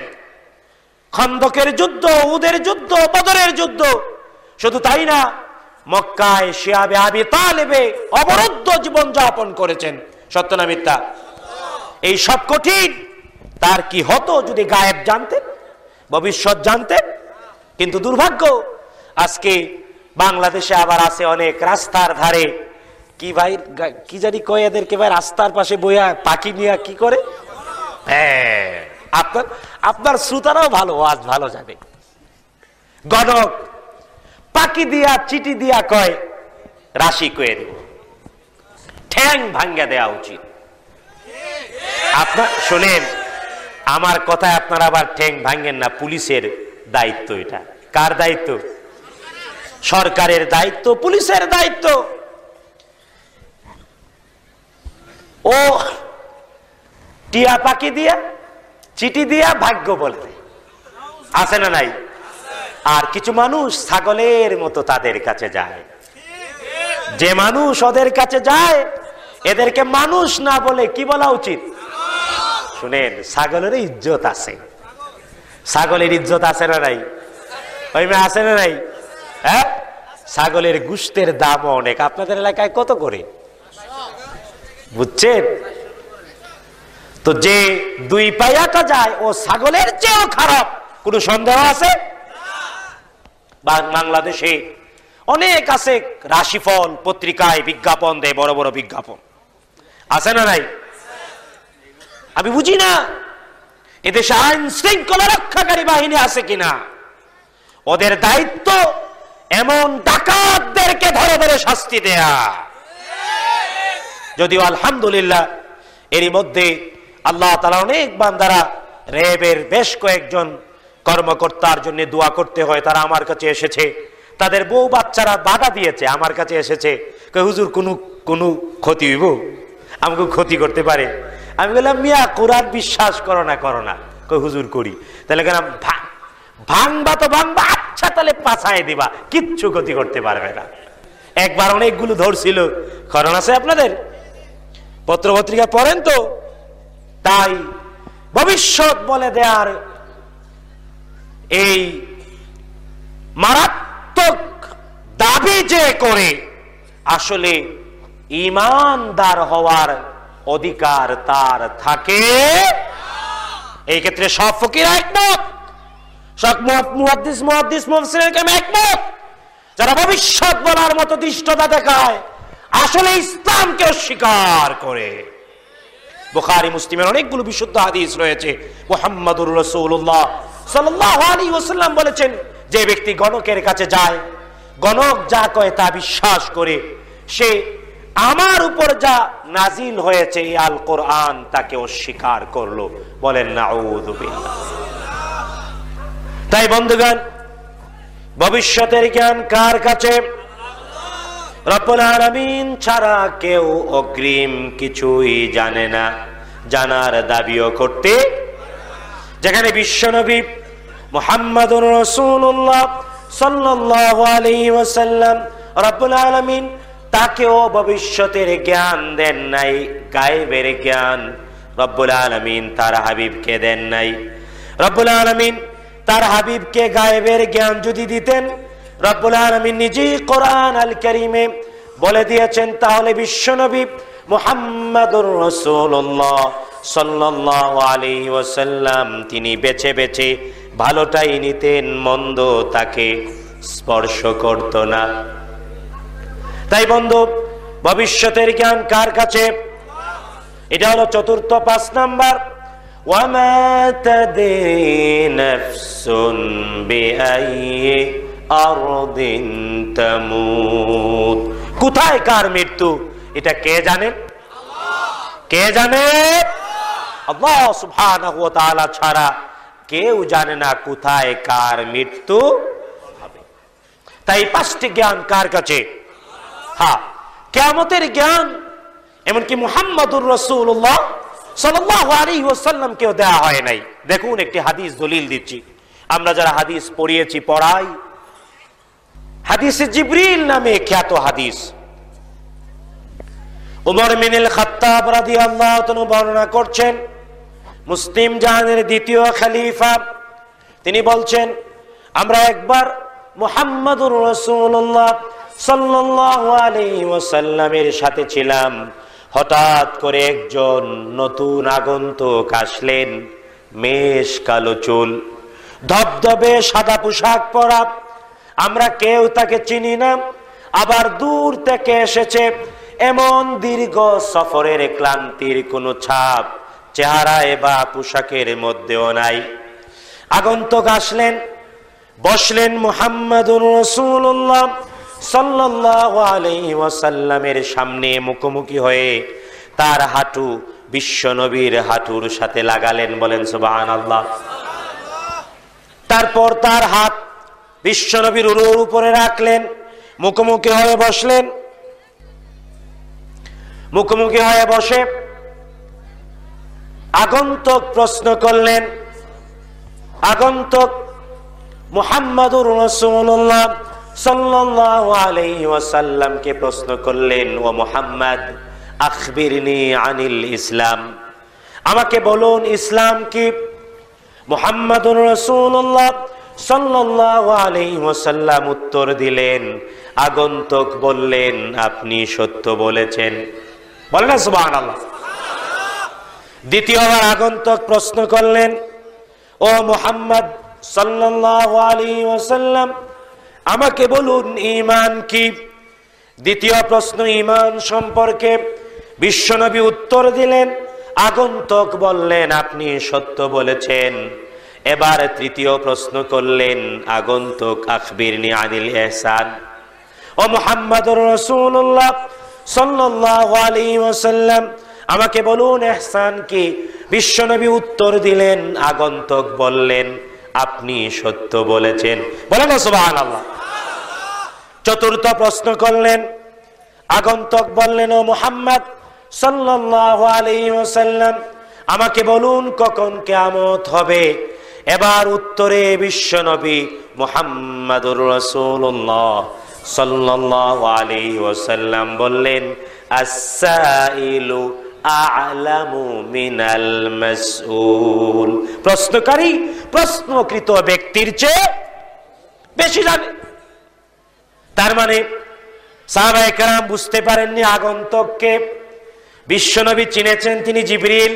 Speaker 1: খন্দকের যুদ্ধ উদের যুদ্ধ বদরের যুদ্ধ শুধু তাই না মক্কায় শিয়াবে আবি তালেবে অবরুদ্ধ জীবন যাপন করেছেন সত্য না মিথ্যা এই সব কঠিন তার কি হতো যদি গায়েব জানতেন ভবিষ্যৎ জানতেন কিন্তু দুর্ভাগ্য আজকে বাংলাদেশে আবার আছে অনেক রাস্তার ধারে কি ভাই কি জানি কয় এদেরকে ভাই রাস্তার পাশে বইয়া পাখি নিয়ে কি করে হ্যাঁ। আপনার আপনার শ্রোতারাও ভালো আজ ভালো যাবে গণক পাখি দিয়া চিটি দিয়া কয় রাশি কয়ে দেব ঠ্যাং ভাঙ্গা দেওয়া উচিত আপনার শোনেন আমার কথায় আপনারা আবার ঠ্যাং ভাঙ্গেন না পুলিশের দায়িত্ব এটা কার দায়িত্ব সরকারের দায়িত্ব পুলিশের দায়িত্ব ও টিয়া পাখি দিয়া চিঠি দিয়া ভাগ্য বলে আছে না নাই আর কিছু মানুষ ছাগলের মতো তাদের কাছে যায় যে মানুষ ওদের কাছে যায় এদেরকে মানুষ না বলে কি বলা উচিত শুনেন ছাগলের ইজ্জত আছে ছাগলের ইজ্জত আছে না নাই ওই মেয়ে আছে না নাই হ্যাঁ ছাগলের গুস্তের দাম অনেক আপনাদের এলাকায় কত করে বুঝছেন তো যে দুই পায়াটা যায় ও ছাগলের চেয়েও খারাপ কোন সন্দেহ আছে বাংলাদেশে অনেক আছে রাশিফল পত্রিকায় বিজ্ঞাপন দেয় বড় বড় বিজ্ঞাপন আছে না নাই আমি বুঝি না এদেশে আইন শৃঙ্খলা রক্ষাকারী বাহিনী আছে কিনা ওদের দায়িত্ব এমন ডাকাতদেরকে ধরে ধরে শাস্তি দেয়া যদিও আলহামদুলিল্লাহ এরই মধ্যে আল্লাহ তালা অনেক বান্দারা র্যাবের বেশ কয়েকজন কর্মকর্তার জন্য দোয়া করতে হয় তারা আমার কাছে এসেছে তাদের বউ বাচ্চারা বাধা দিয়েছে আমার কাছে এসেছে হুজুর কোনো কোনো ক্ষতি হইব আমাকে ক্ষতি করতে পারে আমি বললাম মিয়া কোরআন বিশ্বাস করো না করো না কই হুজুর করি তাহলে গেলাম ভাঙবা তো ভাঙবা আচ্ছা তাহলে পাছায় দিবা কিচ্ছু ক্ষতি করতে পারবে না একবার অনেকগুলো ধরছিল করোনা আছে আপনাদের পত্রপত্রিকা পড়েন তো তাই ভবিষ্যৎ বলে দেয়ার এই মারাত্মক দাবি যে করে আসলে ইমানদার হওয়ার অধিকার তার থাকে এই ক্ষেত্রে সব ফকির একমত সব একমত যারা ভবিষ্যৎ বলার মতো দৃষ্টতা দেখায় আসলে ইসলামকে অস্বীকার করে বোখারি মুসলিমের অনেকগুলো বিশুদ্ধ হাদিস রয়েছে মোহাম্মদুর রসুল্লাহ সাল্লাহ আলী ওসাল্লাম বলেছেন যে ব্যক্তি গণকের কাছে যায় গণক যা কয়ে তা বিশ্বাস করে সে আমার উপর যা নাজিল হয়েছে আল কোরআন তাকে অস্বীকার করলো বলেন না তাই বন্ধুগান ভবিষ্যতের জ্ঞান কার কাছে রব্বুল আলমিন ছাড়া কেউ অগ্রিম কিছুই জানে না জানার দাবিও করতে যেখানে বিশ্বনবী মোহাম্মদুর রসুল্লাহ সাল্লাহ আলী ওসাল্লাম রব্বুল আলমিন তাকেও ভবিষ্যতের জ্ঞান দেন নাই গায়েবের জ্ঞান রব্বুল আলমিন তার হাবিবকে দেন নাই রব্বুল আলমিন তার হাবিবকে গায়েবের জ্ঞান যদি দিতেন রব্বুল আলমিন নিজেই কোরআন আল করিমে বলে দিয়েছেন তাহলে বিশ্বনবী মোহাম্মদুর রসুল্লাহ সাল্লাহ আলাইহি ওসাল্লাম তিনি বেছে বেছে ভালোটাই নিতেন মন্দ তাকে স্পর্শ করত না তাই বন্ধু ভবিষ্যতের জ্ঞান কার কাছে এটা হলো চতুর্থ পাঁচ নাম্বার ওয়ামা তাদের নফসুন বেআইয়ে আরদিন তামুত কোথায় কার মৃত্যু এটা কে জানে কে জানে ছাড়া কেউ জানে না কোথায় কার মৃত্যু হবে তাই পাঁচটি জ্ঞান কার কাছে হ্যাঁ কেমতের জ্ঞান এমনকি মুহাম্মাদুর রসুল্লাহ সাল্লাহ আলী ওসাল্লামকেও হয় নাই দেখুন একটি হাদিস দলিল দিচ্ছি আমরা যারা হাদিস পড়িয়েছি পড়াই হাদিসে জিবরিল নামে খ্যাত হাদিস উমর মিনিল খাত্তাব রাদি আল্লাহ বর্ণনা করছেন মুসলিম জাহানের দ্বিতীয় খালিফা তিনি বলছেন আমরা একবার মোহাম্মদুর রসুল্লাহ সাল্লাসাল্লামের সাথে ছিলাম হঠাৎ করে একজন নতুন আগন্তুক আসলেন মেষ কালো চুল ধবধবে সাদা পোশাক পরা আমরা কেউ তাকে চিনি না আবার দূর থেকে এসেছে এমন দীর্ঘ সফরের ক্লান্তির কোনো ছাপ চেহারায় বা পোশাকের মধ্যেও নাই আগন্তক আসলেন বসলেন মোহাম্মদুর রসুল্লাহ সাল্লাহ সামনে মুখোমুখি হয়ে তার হাঁটু বিশ্বনবীর হাঁটুর সাথে লাগালেন বলেন সুবাহ আল্লাহ তারপর তার হাত বিশ্বনবীর উরুর উপরে রাখলেন মুখোমুখি হয়ে বসলেন মুখোমুখি হয়ে বসে আগন্তক প্রশ্ন করলেন আগন্তক মুহাম্মাদুর রাসূলুল্লাহ সাল্লাল্লাহু আলাইহি ওয়াসাল্লামকে প্রশ্ন করলেন ও মুহাম্মদ আখবিরনি আনিল ইসলাম আমাকে বলুন ইসলাম কি মুহাম্মাদুর রাসূলুল্লাহ সাল্লাম উত্তর দিলেন আগন্তক বললেন আপনি সত্য বলেছেন বলেন সুবাহ আল্লাহ দ্বিতীয়বার আগন্তক প্রশ্ন করলেন ও মোহাম্মদ সাল্লাম আমাকে বলুন ইমান কি দ্বিতীয় প্রশ্ন ইমান সম্পর্কে বিশ্বনবী উত্তর দিলেন আগন্তক বললেন আপনি সত্য বলেছেন এবার তৃতীয় প্রশ্ন করলেন আগন্তুক আখবির নিয়াদিল এহসান ও মোহাম্মদ রসুল্লাহ সাল্লাহ আলী ওসাল্লাম আমাকে বলুন এহসান কি বিশ্বনবী উত্তর দিলেন আগন্তক বললেন আপনি সত্য বলেছেন বলেন সুবাহান আল্লাহ চতুর্থ প্রশ্ন করলেন আগন্তক বললেন ও মোহাম্মদ সাল্লাহ আলী ওসাল্লাম আমাকে বলুন কখন কেয়ামত হবে এবার উত্তরে বিশ্বনবী মোহাম্মদুর রসুল্লাহ সাল্লাহ আলী ওসাল্লাম বললেন আসাইলু প্রশ্নকারী প্রশ্নকৃত ব্যক্তির চেয়ে বেশি জানে তার মানে সাহাবায়ে কেরাম বুঝতে পারেননি আগন্তককে বিশ্বনবী চিনেছেন তিনি জিবরিল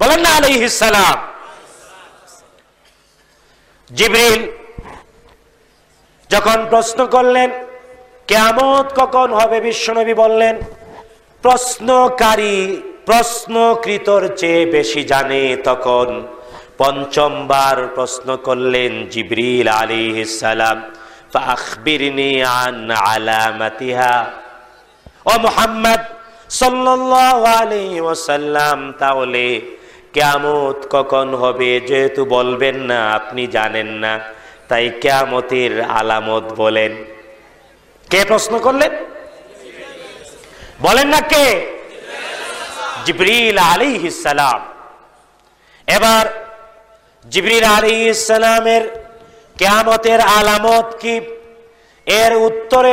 Speaker 1: বলেন না আলাইহিস সালাম জিবরিল যখন প্রশ্ন করলেন কেমত কখন হবে বিশ্বনবী বললেন প্রশ্নকারী প্রশ্নকৃতর চেয়ে বেশি জানে তখন পঞ্চমবার প্রশ্ন করলেন জিবরিল আলী ইসালাম ও মোহাম্মদ সাল্লাম তাহলে কেয়ামত কখন হবে যেহেতু বলবেন না আপনি জানেন না তাই কেয়ামতের আলামত বলেন কে প্রশ্ন করলেন বলেন না কে জিবরিল আলী ইসালাম এবার জিবরিল আলী ইসালামের কেয়ামতের আলামত কি এর উত্তরে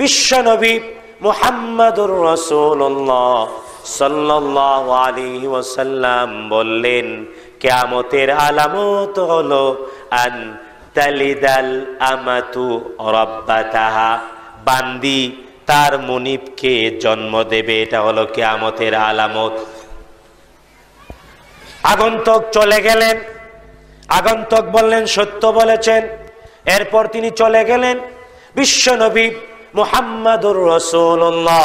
Speaker 1: বিশ্বনবী মোহাম্মদুর রসুল্লাহ সাল্লাম বললেন কেমতের আলামত হলো বান্দি তার জন্ম দেবে এটা হলো কেয়ামতের আলামত আগন্তক চলে গেলেন আগন্তক বললেন সত্য বলেছেন এরপর তিনি চলে গেলেন বিশ্বনবী মোহাম্মদুর রসুল্লাহ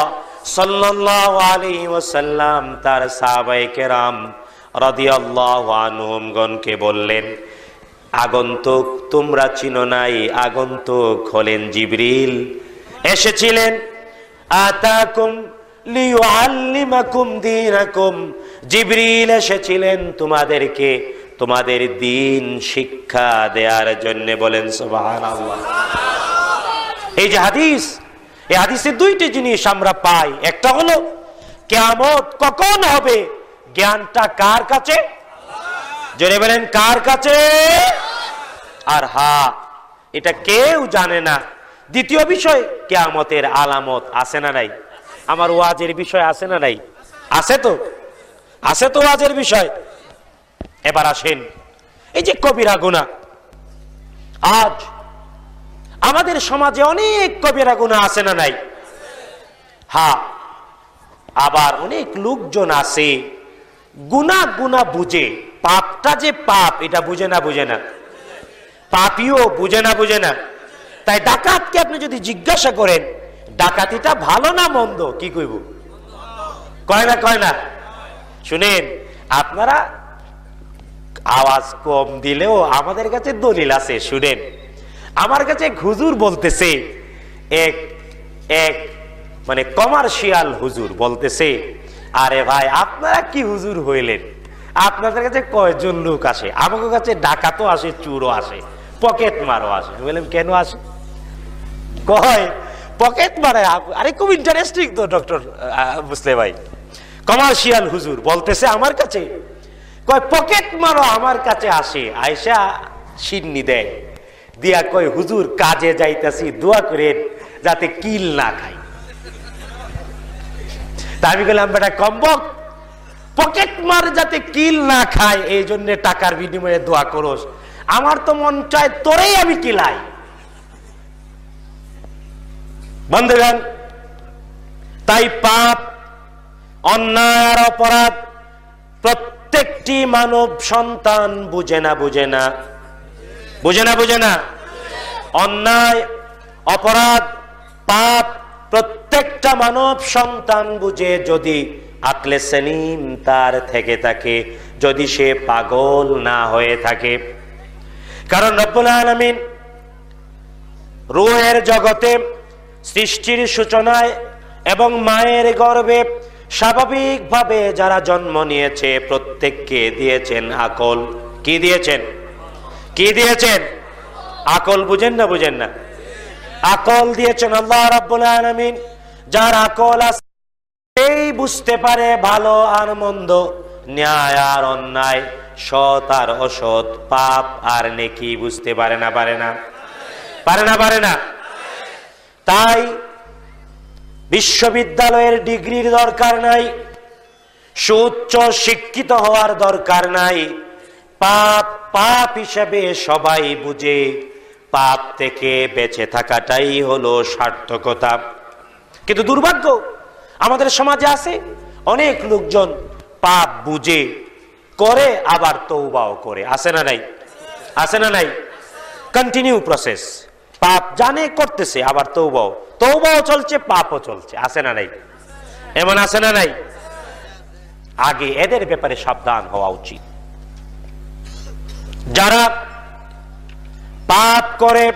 Speaker 1: সাল্লাহ আলী ওসাল্লাম তার সাহবাইকেরাম রদিয়াল্লাহগণকে বললেন আগন্তুক তোমরা চিনো নাই আগন্তুক হলেন জিবরিল এসেছিলেন আতাকুম লিউআল্লিমাকুম দীনাকুম জিবরিল এসেছিলেন তোমাদেরকে তোমাদের দিন শিক্ষা দেওয়ার জন্য বলেন সুবহানাল্লাহ এই যে হাদিস এই হাদিসে দুইটি জিনিস আমরা পাই একটা হলো কেয়ামত কখন হবে জ্ঞানটা কার কাছে জেনে বলেন কার কাছে আর হা এটা কেউ জানে না দ্বিতীয় বিষয় কেয়ামতের আলামত আছে না নাই আমার ওয়াজের বিষয় আছে না নাই আছে তো আছে তো ওয়াজের বিষয় এবার আসেন এই যে কবিরা গুণা আজ আমাদের সমাজে অনেক কবিরা গুণা আছে না নাই হা হ্যাঁ, আবার অনেক লোকজন আছে গুণা গুণা বুঝে পাপটা যে পাপ এটা বুঝে না বুঝে না পাপিও বুঝে না বুঝে না তাই ডাকাতকে আপনি যদি জিজ্ঞাসা করেন ডাকাতিটা ভালো না মন্দ কি কইব কয় না কয় না শুনেন আপনারা আওয়াজ কম দিলেও আমাদের কাছে দলিল আছে শুনেন আমার কাছে হুজুর বলতেছে এক এক মানে কমার্শিয়াল হুজুর বলতেছে আরে ভাই আপনারা কি হুজুর হইলেন আপনাদের কাছে কয়জন লোক আসে আমাকে কাছে তো আসে চুরও আসে পকেট মারও আসে বললাম কেন আসে কয় পকেট মারে আরে খুব ইন্টারেস্টিং তো ডক্টর বুঝলে ভাই কমার্শিয়াল হুজুর বলতেছে আমার কাছে কয় পকেট মারো আমার কাছে আসে আয়সা সিন্নি দেয় দিয়া কয় হুজুর কাজে যাইতেছি দোয়া করে যাতে কিল না খাই তা আমি বললাম বেটা কম্বক পকেট মার যাতে কিল না খায় এই জন্য টাকার বিনিময়ে দোয়া করোস আমার তো মন চায় তোরেই আমি কিলাই বন্ধুগণ তাই পাপ অন্যায় অপরাধ প্রত্যেকটি মানব সন্তান বুঝে না বুঝে না বুঝে না বুঝে না অন্যায় অপরাধ পাপ প্রত্যেকটা মানব সন্তান বুঝে যদি আকলে সেলিম তার থেকে থাকে যদি সে পাগল না হয়ে থাকে কারণ রব্বুল আলমিন রুহের জগতে সৃষ্টির সূচনায় এবং মায়ের গর্বে স্বাভাবিকভাবে যারা জন্ম নিয়েছে প্রত্যেককে দিয়েছেন আকল কি দিয়েছেন কি দিয়েছেন আকল বুঝেন না বুঝেন না আকল দিয়েছেন আল্লাহ রাব্বুল আলামিন যার আকল আছে বুঝতে পারে ভালো আর মন্দ ন্যায় আর অন্যায় সৎ আর অসৎ পাপ আর নেকি বুঝতে পারে না পারে না পারে না পারে না তাই বিশ্ববিদ্যালয়ের ডিগ্রির দরকার নাই সুচ্চ শিক্ষিত হওয়ার দরকার নাই পাপ পাপ হিসেবে সবাই বুঝে পাপ থেকে বেঁচে থাকাটাই হলো সার্থকতা কিন্তু দুর্ভাগ্য আমাদের সমাজে আছে অনেক লোকজন পাপ বুঝে করে আবার তৌবাও করে আসে না নাই আসে না নাই কন্টিনিউ প্রসেস পাপ জানে করতেছে আবার তৌবাও তৌবাও চলছে পাপও চলছে আসে না নাই এমন আসে না নাই আগে এদের ব্যাপারে সাবধান হওয়া উচিত যারা পাপ করে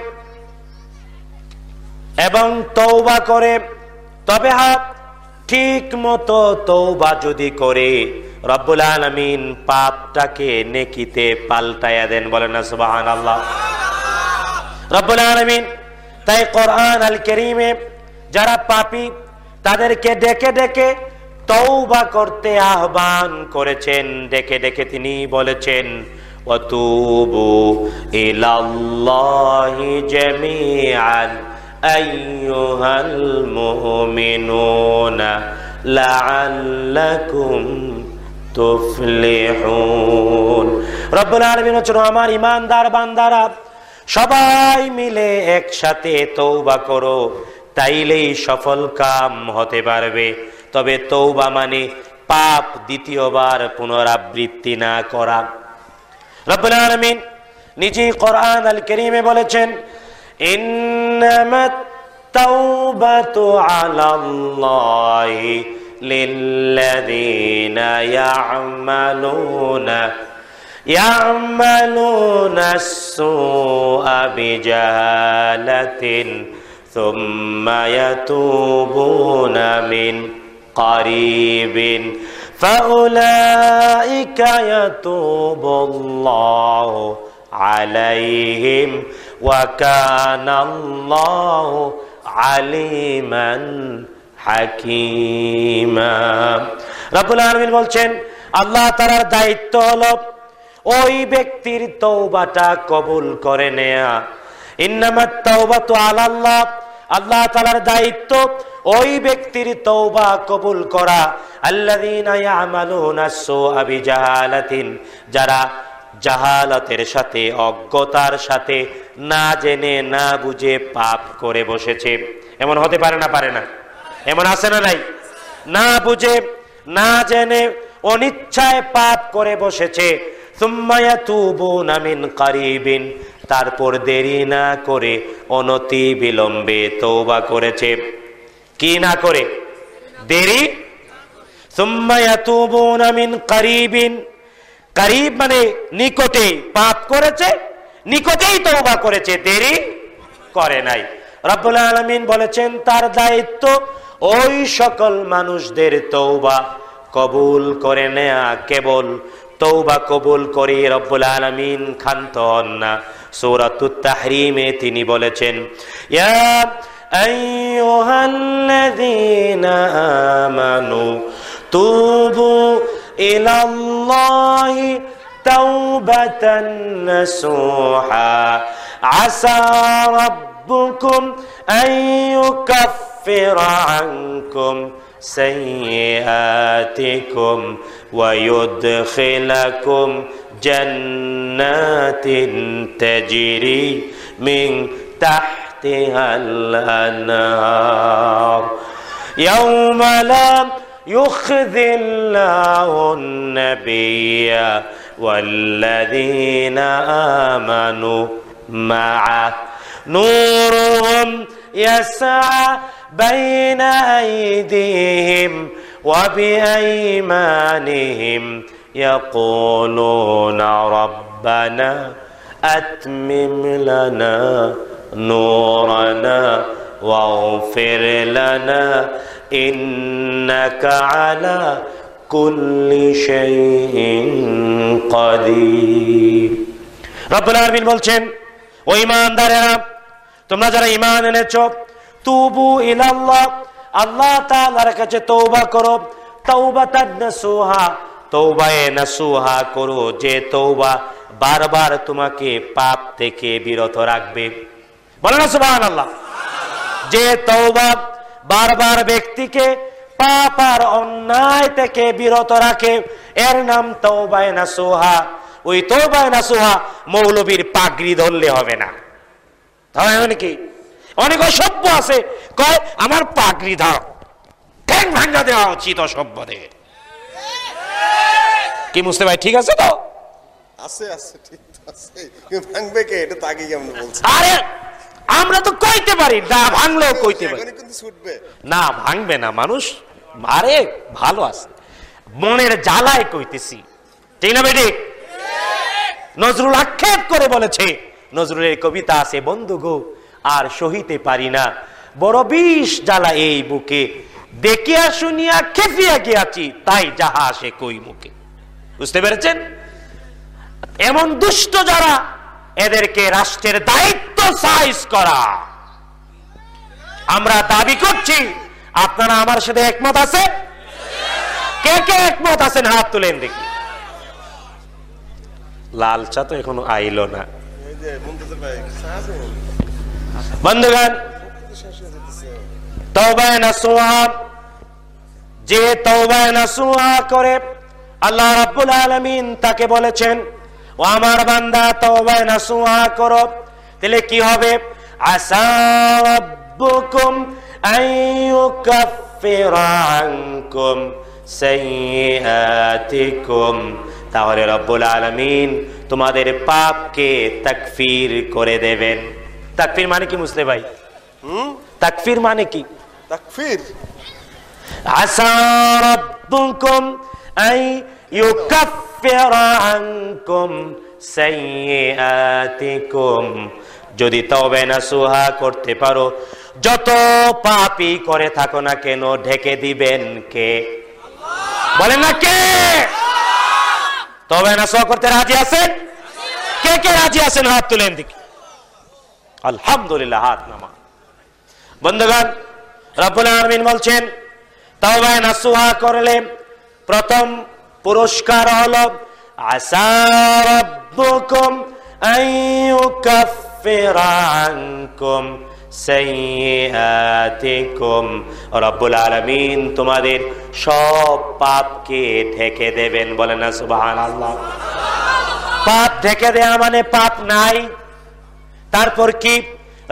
Speaker 1: এবং তৌবা করে তবে হা ঠিক মতো তৌবা যদি করে রব্বুল আলমিন পাপটাকে নেকিতে পাল্টাইয়া দেন বলেন না সুবাহান আল্লাহ রব্বুল আলমিন তাই কোরআন আল কেরিমে যারা পাপি তাদেরকে ডেকে ডেকে তৌবা করতে আহ্বান করেছেন ডেকে ডেকে তিনি বলেছেন وتوبوا إلى الله جميعا أيها المؤمنون لعلكم তুফলিহুন রব্বুল আলামিন হচ্ছেন আমার ইমানদার বান্দারা সবাই মিলে একসাথে তৌবা করো তাইলেই সফল কাম হতে পারবে তবে তৌবা মানে পাপ দ্বিতীয়বার পুনরাবৃত্তি না করা رب العالمين نجي قرآن الكريم بولتشن إنما التوبة على الله للذين يعملون يعملون السوء بجهالة ثم يتوبون من قريب فأولئك يتوب الله عليهم وكان الله عليما হাকিমা রাবুল আলমিন বলছেন আল্লাহ তালার দায়িত্ব হল ওই ব্যক্তির তৌবাটা কবুল করে নেয়া ইন্নামাত তৌবা তো আল্লাহ আল্লাহ তালার দায়িত্ব ওই ব্যক্তির তৌবা কবুল করা আল্লাহিন যারা জাহালতের সাথে অজ্ঞতার সাথে না জেনে না বুঝে পাপ করে বসেছে এমন হতে পারে না পারে না এমন আছে না নাই না বুঝে না জেনে অনিচ্ছায় পাপ করে বসেছে তারপর দেরি না করে অনতি বিলম্বে তৌবা করেছে কি না করে দেরি করিবিন করিব মানে নিকটে পাপ করেছে নিকটেই তৌবা করেছে দেরি করে নাই রব্বুল আলমিন বলেছেন তার দায়িত্ব ওই সকল মানুষদের তৌবা কবুল করে নেয়া কেবল তৌবা কবুল করে রব্বুল আলমিন খান্ত না সৌরাত তাহরিমে তিনি বলেছেন ইয়া أيها الذين آمنوا توبوا إلى الله توبة نسوحا عسى ربكم أن يكفر عنكم سيئاتكم ويدخلكم جنات تجري من تحت تحتها الأنهار يوم لا يخذي الله النبي والذين آمنوا معه نورهم يسعى بين أيديهم وبأيمانهم يقولون ربنا أتمم لنا نورنا واغفر لنا إنك على كل شيء قدير رب العالمين বলছেন ও ঈমানদারেরা তোমরা যারা ঈমান এনেছো তুবু ইলাল্লাহ আল্লাহ তাআলার কাছে তওবা করো তাওবাতান নাসুহা তৌবায় নাসুহা করো যে তৌবা বারবার তোমাকে পাপ থেকে বিরত রাখবে বলে না সুবাহ আল্লাহ যে তওবা বারবার ব্যক্তিকে পাপ আর অন্যায় থেকে বিরত রাখে এর নাম তৌবায় না সোহা ওই তৌবায় না সোহা মৌলবীর পাগড়ি ধরলে হবে না তাহলে নাকি অনেক অসভ্য আছে কয় আমার পাগড়ি ধর ঠ্যাং ভাঙ্গা দেওয়া উচিত অসভ্যদের কি মুস্তে ভাই ঠিক আছে তো আছে আছে ঠিক আছে ভাঙবে কে এটা তাকে কেমন বলছে আরে আমরা তো কইতে পারি না ভাঙলেও কইতে পারি না ভাঙবে না মানুষ আরে ভালো আছে মনের জ্বালায় কইতেছি ঠিক না বেটি নজরুল আক্ষেপ করে বলেছে নজরুলের কবিতা আছে বন্ধু গো আর সহিতে পারি না বড় বিষ জ্বালা এই বুকে দেখিয়া শুনিয়া খেপিয়া গিয়াছি তাই যাহা আসে কই মুখে বুঝতে পেরেছেন এমন দুষ্ট যারা এদেরকে রাষ্ট্রের দায়িত্ব আমরা দাবি করছি আপনারা আমার সাথে একমত আছে কে কে একমত আছেন হাত তুলেন দেখি লাল তো এখনো আইল না বন্ধুগণ যে করে আল্লাহ রাব্বুল আলামিন তাকে বলেছেন ও আমার বান্দা তৌবায় নাসুহা করো তাহলে কি হবে আসাবুকুম আইয়ুকাফিরানকুম সাইয়্যাতিকুম তাহলে রব্বুল আলামিন তোমাদের পাপকে তাকফির করে দেবেন তাকফির মানে কি মুসলে ভাই হুম তাকফির মানে কি তাকফির আসা রাব্বুকুম আই ইউকাফিরা আনকুম সাইয়্যাতিকুম যদি তবেনা সুহা করতে পারো যত পাপি করে থাকো না কেন ঢেকে দিবেন কে বলেন না কে তবে না সহ করতে রাজি আছেন কে কে রাজি আছেন হাত তুলেন দিকে আলহামদুলিল্লাহ হাত নামা বন্ধুগণ রাবুল আরমিন বলছেন তাওবায় নাসুহা করলে প্রথম পুরস্কার হল আসারব্বুকুম আইয়ুকাফ يكفر عنكم সাইয়াতিকুম রব্বুল আলামিন তোমাদের সব পাপকে ঠেকে দেবেন বলে না সুবহানাল্লাহ পাপ ঠেকে দেয়া মানে পাপ নাই তারপর কি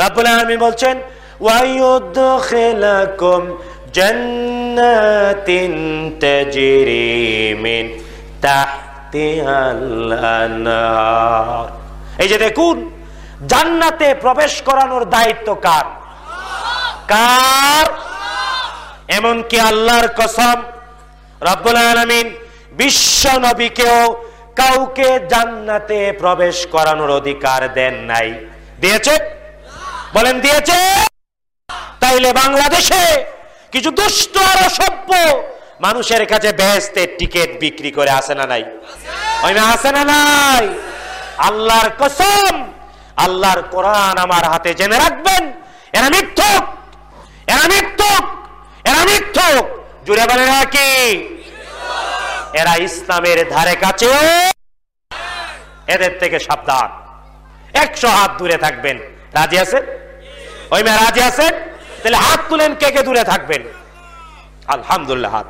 Speaker 1: রব্বুল আলামিন বলছেন ওয়ায়ুদখিলাকুম জান্নাতিন তাজরি মিন তাহতিহাল আনহার এই যে দেখুন জান্নাতে প্রবেশ করানোর দায়িত্ব কার কার এমনকি আল্লাহর কসম রব্বুল আলমিন বিশ্ব নবীকেও কাউকে জান্নাতে প্রবেশ করানোর অধিকার দেন নাই দিয়েছে বলেন দিয়েছে তাইলে বাংলাদেশে কিছু দুষ্ট আর অসভ্য মানুষের কাছে বেহেস্তের টিকিট বিক্রি করে আসে না নাই আছে না নাই আল্লাহর কসম আল্লাহর কোরআন আমার হাতে জেনে রাখবেন এরা মিথ্যক এরা মিথ্যক এরা মিথ্যক জুড়ে বলে নাকি এরা ইসলামের ধারে কাছে এদের থেকে সাবধান একশো হাত দূরে থাকবেন রাজি আছেন ওই মেয়ে রাজি আছেন তাহলে হাত তুলেন কে কে দূরে থাকবেন আলহামদুল্লাহ হাত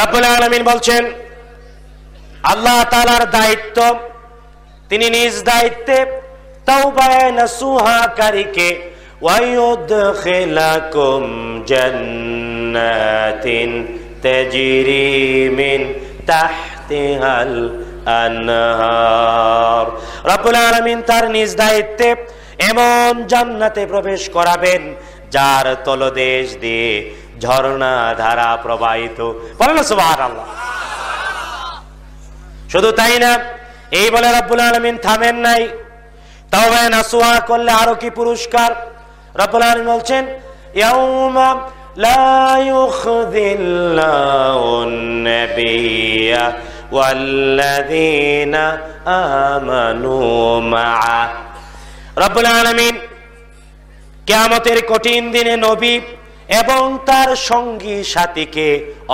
Speaker 1: রাবুল আলমিন বলছেন আল্লাহ তালার দায়িত্ব তিনি নিজ দায়িত্বে তাওবায়নসুহাকারীকে তার নিজ দায়িত্বে এমন জান্নাতে প্রবেশ করাবেন যার তলদেশ দিয়ে ঝর্ণা ধারা প্রবাহিত বলেন সুবহানাল্লাহ শুধু তাই না এই বলে রব্বুল আলমিন থামেন নাই তাওবায় নাসুয়া করলে আরো কি পুরস্কার রব্বুল আলমিন বলছেন ইয়াউমা লা ইউখযিল্লাহু নাবিয়্যা والذين آمنوا معه রব্বুল আলমিন কেয়ামতের কঠিন দিনে নবী এবং তার সঙ্গী সাথীকে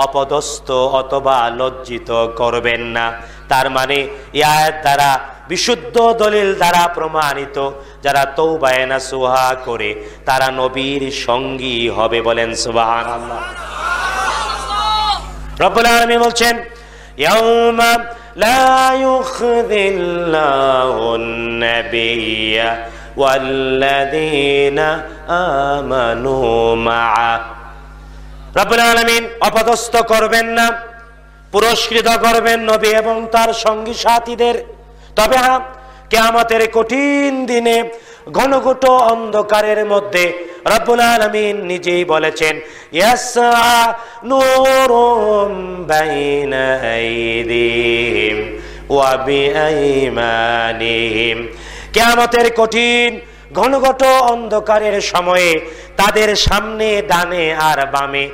Speaker 1: অপদস্থ অথবা লজ্জিত করবেন না তার মানে ইয়ায়ের দ্বারা বিশুদ্ধ দলিল দ্বারা প্রমাণিত যারা তো বায়না সোহা করে তারা নবীর সঙ্গী হবে বলেন সুবাহান আল্লাহ রব্বুল আলমী বলছেন লা ইউখযিল্লাহু নাবিয্যা ওয়াল্লাযীনা আমানু মা অপদস্থ করবেন না পুরস্কৃত করবেন নবী এবং তার সঙ্গী সাথীদের তবে হ্যাঁ কেয়ামতের কঠিন দিনে ঘনঘট অন্ধকারের মধ্যে রব্বুল আলমিন নিজেই বলেছেন ইয়াসা কেয়ামতের কঠিন ঘনঘট অন্ধকারের সময়ে তাদের সামনে দানে আর বামে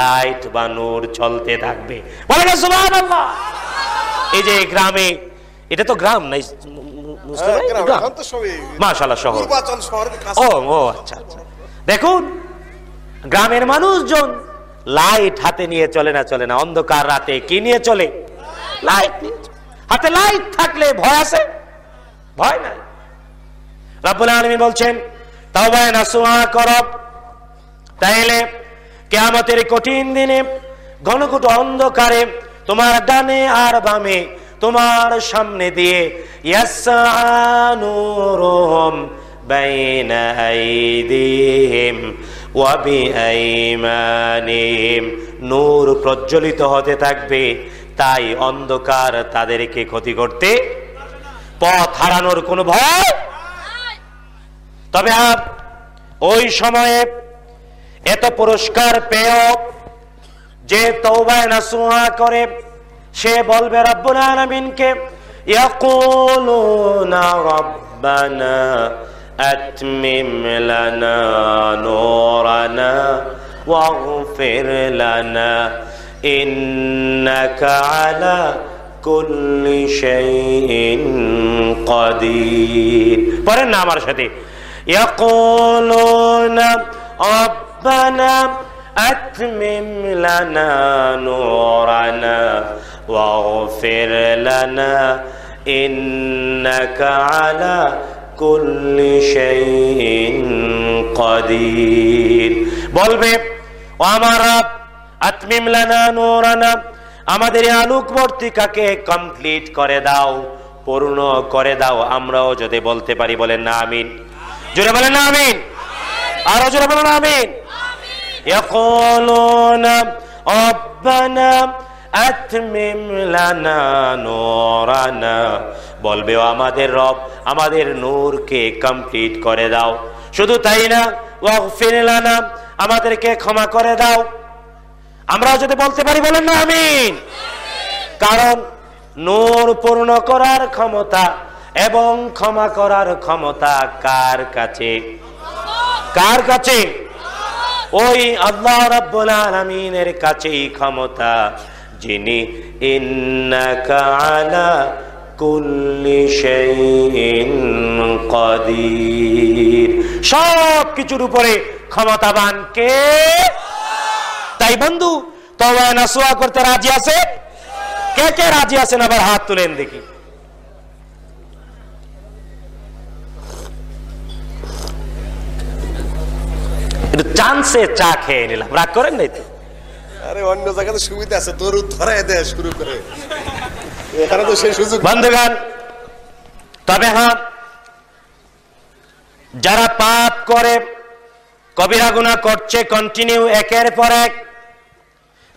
Speaker 1: লাইট বা নূর চলতে থাকবে এই যে গ্রামে এটা তো গ্রাম নাই হ্যাঁ, শহর ও ও আচ্ছা আচ্ছা দেখুন গ্রামের মানুষজন লাইট হাতে নিয়ে চলে না চলে না অন্ধকার রাতে কি নিয়ে চলে লাইট হাতে লাইট থাকলে ভয় আছে ভয় নাই রাবুল আলমী বলছেন তাওবায় নাসুয়া করব তাইলে কেয়ামতের কঠিন দিনে ঘনকুট অন্ধকারে তোমার ডানে আর বামে তোমার সামনে দিয়ে ইয়াসানুরুহুম বাইনা আইদিহিম ওয়া বিআইমানিহিম নূর প্রজ্বলিত হতে থাকবে তাই অন্ধকার তাদেরকে ক্ষতি করতে পথ হারানোর কোনো ভয় তবে আর ওই সময়ে এত পুরস্কার পেয়েও যে তৌবায় নাসুহা করে সে বলবে রব্বুল আলমিনকে ইয়াকুলুনা রব্বানা أتمم لنا نورنا واغفر لنا إنك على كل شيء قدير পড়েন না আমার সাথে يقولون ربنا أتمم لنا نورنا واغفر لنا إنك على كل شيء قدير বলবে আমার রব আতমিম লানা নূরানা আমাদের আলোকবর্তিকাকে কমপ্লিট করে দাও পূর্ণ করে দাও আমরাও যদি বলতে পারি বলেন না আমিন জোরে বলেন না আমিন আরো জোরে বলেন না আমিন يقولون ربنا أتمم لنا نورنا বলবে আমাদের রব আমাদের নূরকে কমপ্লিট করে দাও শুধু তাই না ওয়াগফির লানা আমাদেরকে ক্ষমা করে দাও আমরা যদি বলতে পারি বলেন না আমি কারণ নূর পূর্ণ করার ক্ষমতা এবং ক্ষমা করার ক্ষমতা কার কাছে কার কাছে ওই আল্লাহ রাব্বুল আলামিনের কাছেই ক্ষমতা যিনি ইন্নাকা আলা কুল্লি শাইইন কাদির সব কিছুর উপরে ক্ষমতাবান কে আল্লাহ তাই বন্ধু তবায় নাসুয়া করতে রাজি আছে কে কে রাজি আছেন আবার হাত তুলেন দেখি সুবিধা আছে শুরু করে এখানে তো সেই সুযোগ তবে হ্যাঁ যারা পাপ করে কবিরা গুনা করছে কন্টিনিউ একের পর এক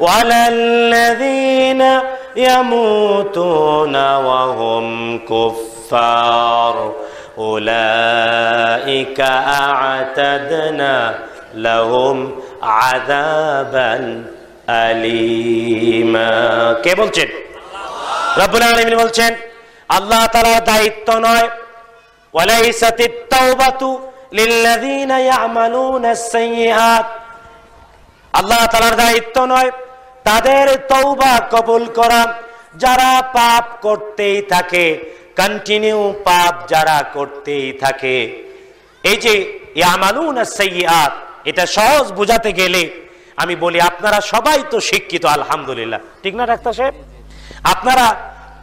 Speaker 1: وعلى الذين يموتون وهم كفار أولئك أعتدنا لهم عذابا أليما কে বলছেন রব্বুল আলামিন বলছেন আল্লাহ তাআলার দায়িত্ব নয় ওয়ালাইসাতিত তাওবাতু লিল্লাযিনা ইয়ামালুনা আস-সাইয়্যাত আল্লাহ তাআলার দায়িত্ব নয় তাদের তৌবা কবুল করা যারা পাপ করতেই থাকে কন্টিনিউ পাপ যারা করতেই থাকে এই যে এটা সহজ বোঝাতে গেলে আমি বলি আপনারা সবাই তো শিক্ষিত আলহামদুলিল্লাহ ঠিক না ডাক্তার সাহেব আপনারা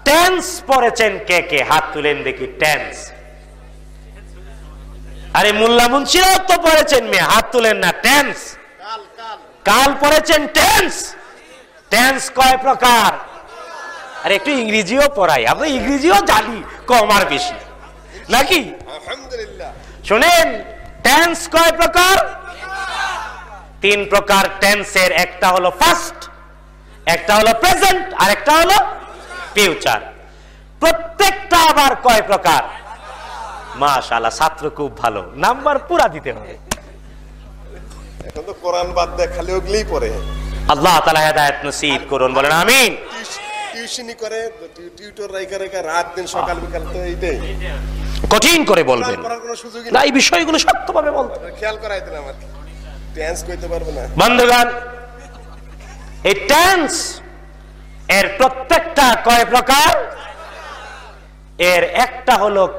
Speaker 1: টেন্স পড়েছেন কে কে হাত তুলেন দেখি টেন্স আরে মোল্লা মুন্সিরাও তো পড়েছেন মেয়ে হাত তুলেন না টেন্স কাল পড়েছেন টেন্স টেন্স কয় প্রকার আর একটু ইংরেজিও পড়াই আমরা ইংরেজিও জানি কম আর বেশি নাকি শোনেন টেন্স কয় প্রকার তিন প্রকার টেন্সের একটা হলো ফার্স্ট একটা হলো প্রেজেন্ট আর একটা হলো ফিউচার প্রত্যেকটা আবার কয় প্রকার মাশাআল্লাহ ছাত্র খুব ভালো নাম্বার পুরা দিতে হবে এখন তো কোরআন বাদ খালি ওগুলোই পড়ে আল্লাহ তালা হেদায়ত নসিব করুন বলেন আমিন কঠিন করে বলবেন না এই বিষয়গুলো বলতে খেয়াল করাই দিলাম এর প্রত্যেকটা প্রকার এর একটা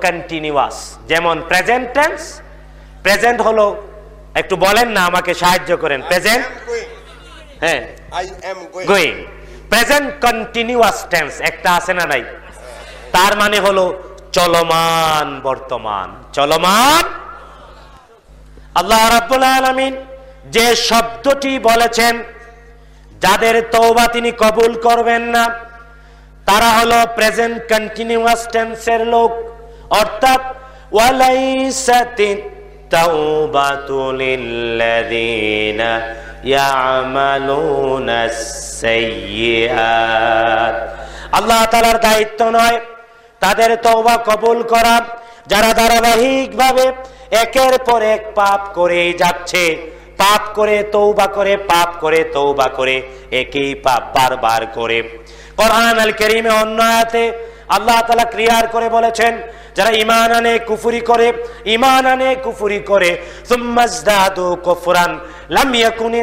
Speaker 1: কন্টিনিউয়াস যেমন প্রেজেন্ট টেন্স প্রেজেন্ট হলো একটু বলেন না আমাকে সাহায্য করেন প্রেজেন্ট প্রেজেন্ট কন্টিনিউয়াস টেন্স একটা আছে না নাই তার মানে হলো চলমান বর্তমান চলমান আল্লাহ রাব্বুল আলামিন যে শব্দটি বলেছেন যাদের তওবা তিনি কবুল করবেন না তারা হলো প্রেজেন্ট কন্টিনিউয়াস টেন্সের লোক অর্থাৎ ওয়ালাইসাতিত তাওবাতুল লিল্লাযিনা আল্লাহ তালার দায়িত্ব নয় তাদের তবা কবুল করা যারা ধারাবাহিক ভাবে একের পর এক পাপ করে যাচ্ছে পাপ করে তৌবা করে পাপ করে তৌবা করে একই পাপ বারবার করে কোরআন আল করিমে অন্য আয়াতে আল্লাহ তালা ক্রিয়ার করে বলেছেন যারা ইমান আনে কুফুরি করে ইমান আনে কুফুরি করে সুম্মাজদাদু কুফরান করে করে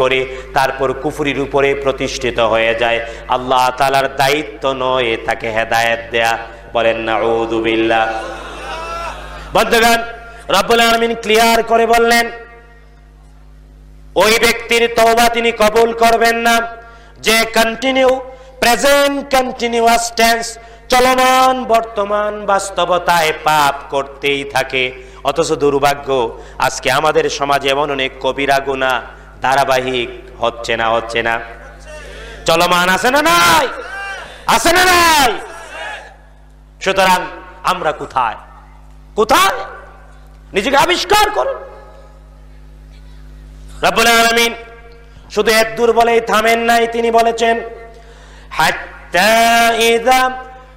Speaker 1: করে তারপর কুফরির উপরে প্রতিষ্ঠিত হয়ে যায় আল্লাহ তাআলার দায়িত্ব নয় তাকে হেদায়েত দেয়া বলেন নাউযু বিল্লাহ রব্বুল আলামিন ক্লিয়ার করে বললেন ওই ব্যক্তির তওবা তিনি কবুল করবেন না যে কন্টিনিউ প্রেজেন্ট কন্টিনিউয়াস টেন্স চলমান বর্তমান বাস্তবতায় পাপ করতেই থাকে অথচ দুর্ভাগ্য আজকে আমাদের সমাজে এমন অনেক কবিরা গুণা ধারাবাহিক হচ্ছে না হচ্ছে না চলমান আছে না নাই আছে না নাই সুতরাং আমরা কোথায় কোথায় নিজেকে আবিষ্কার করুন রব্বুল আলমিন শুধু এক দুর্বলেই থামেন নাই তিনি বলেছেন حتى إذا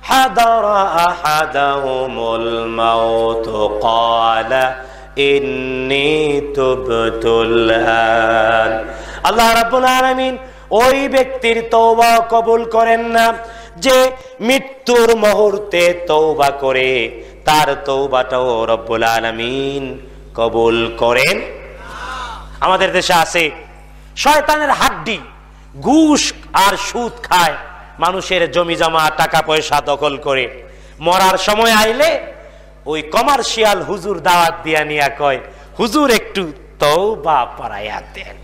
Speaker 1: حضر أحدهم الموت قال إني تبت الآن الله رب العالمين ওই ব্যক্তির তৌবা কবুল করেন না যে মৃত্যুর মুহূর্তে তৌবা করে তার তৌবাটাও রব্বুল আলমিন কবুল করেন আমাদের দেশে আছে শয়তানের হাড্ডি ঘুষ আর সুদ খায় মানুষের জমি জমা টাকা পয়সা দখল করে মরার সময় আইলে ওই কমার্শিয়াল হুজুর দাওয়াত দিয়া নিয়া কয় হুজুর একটু তওবা পড়ায়া দেন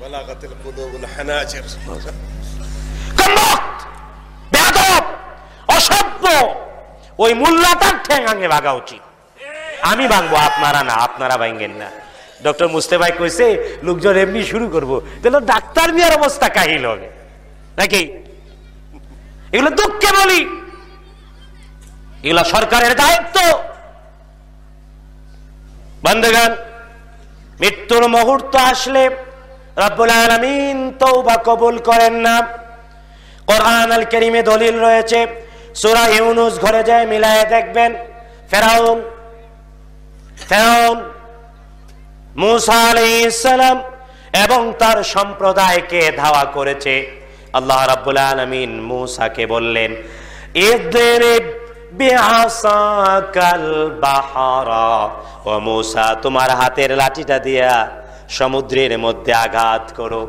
Speaker 1: অসভ্য ওই মোল্লাটার ঠ্যাঙ্গাঙ্গে ভাগা উচিত আমি ভাঙবো আপনারা না আপনারা ভাঙেন না ডক্টর মুস্তে ভাই কইছে লোকজন এমনি শুরু করবো তাহলে ডাক্তার নিয়ে অবস্থা কাহিল হবে নাকি এগুলো দুঃখে বলি এগুলো সরকারের দায়িত্ব বন্ধুগান মৃত্যুর মুহূর্ত আসলে রব্বুল কবুল করেন না কোরআন আল কেরিমে দলিল রয়েছে সুরা ইউনুস ঘরে যায় মিলায় দেখবেন ফেরাউন ফেরাউন মুসা আলাইহিস সালাম এবং তার সম্প্রদায়কে ধাওয়া করেছে আল্লাহ রাব্বুল আলামিন মূসাকে বললেন ইদরিব বিহাসাকাল বাহারা ও মূসা তোমার হাতের লাঠিটা দিয়া সমুদ্রের মধ্যে আঘাত করো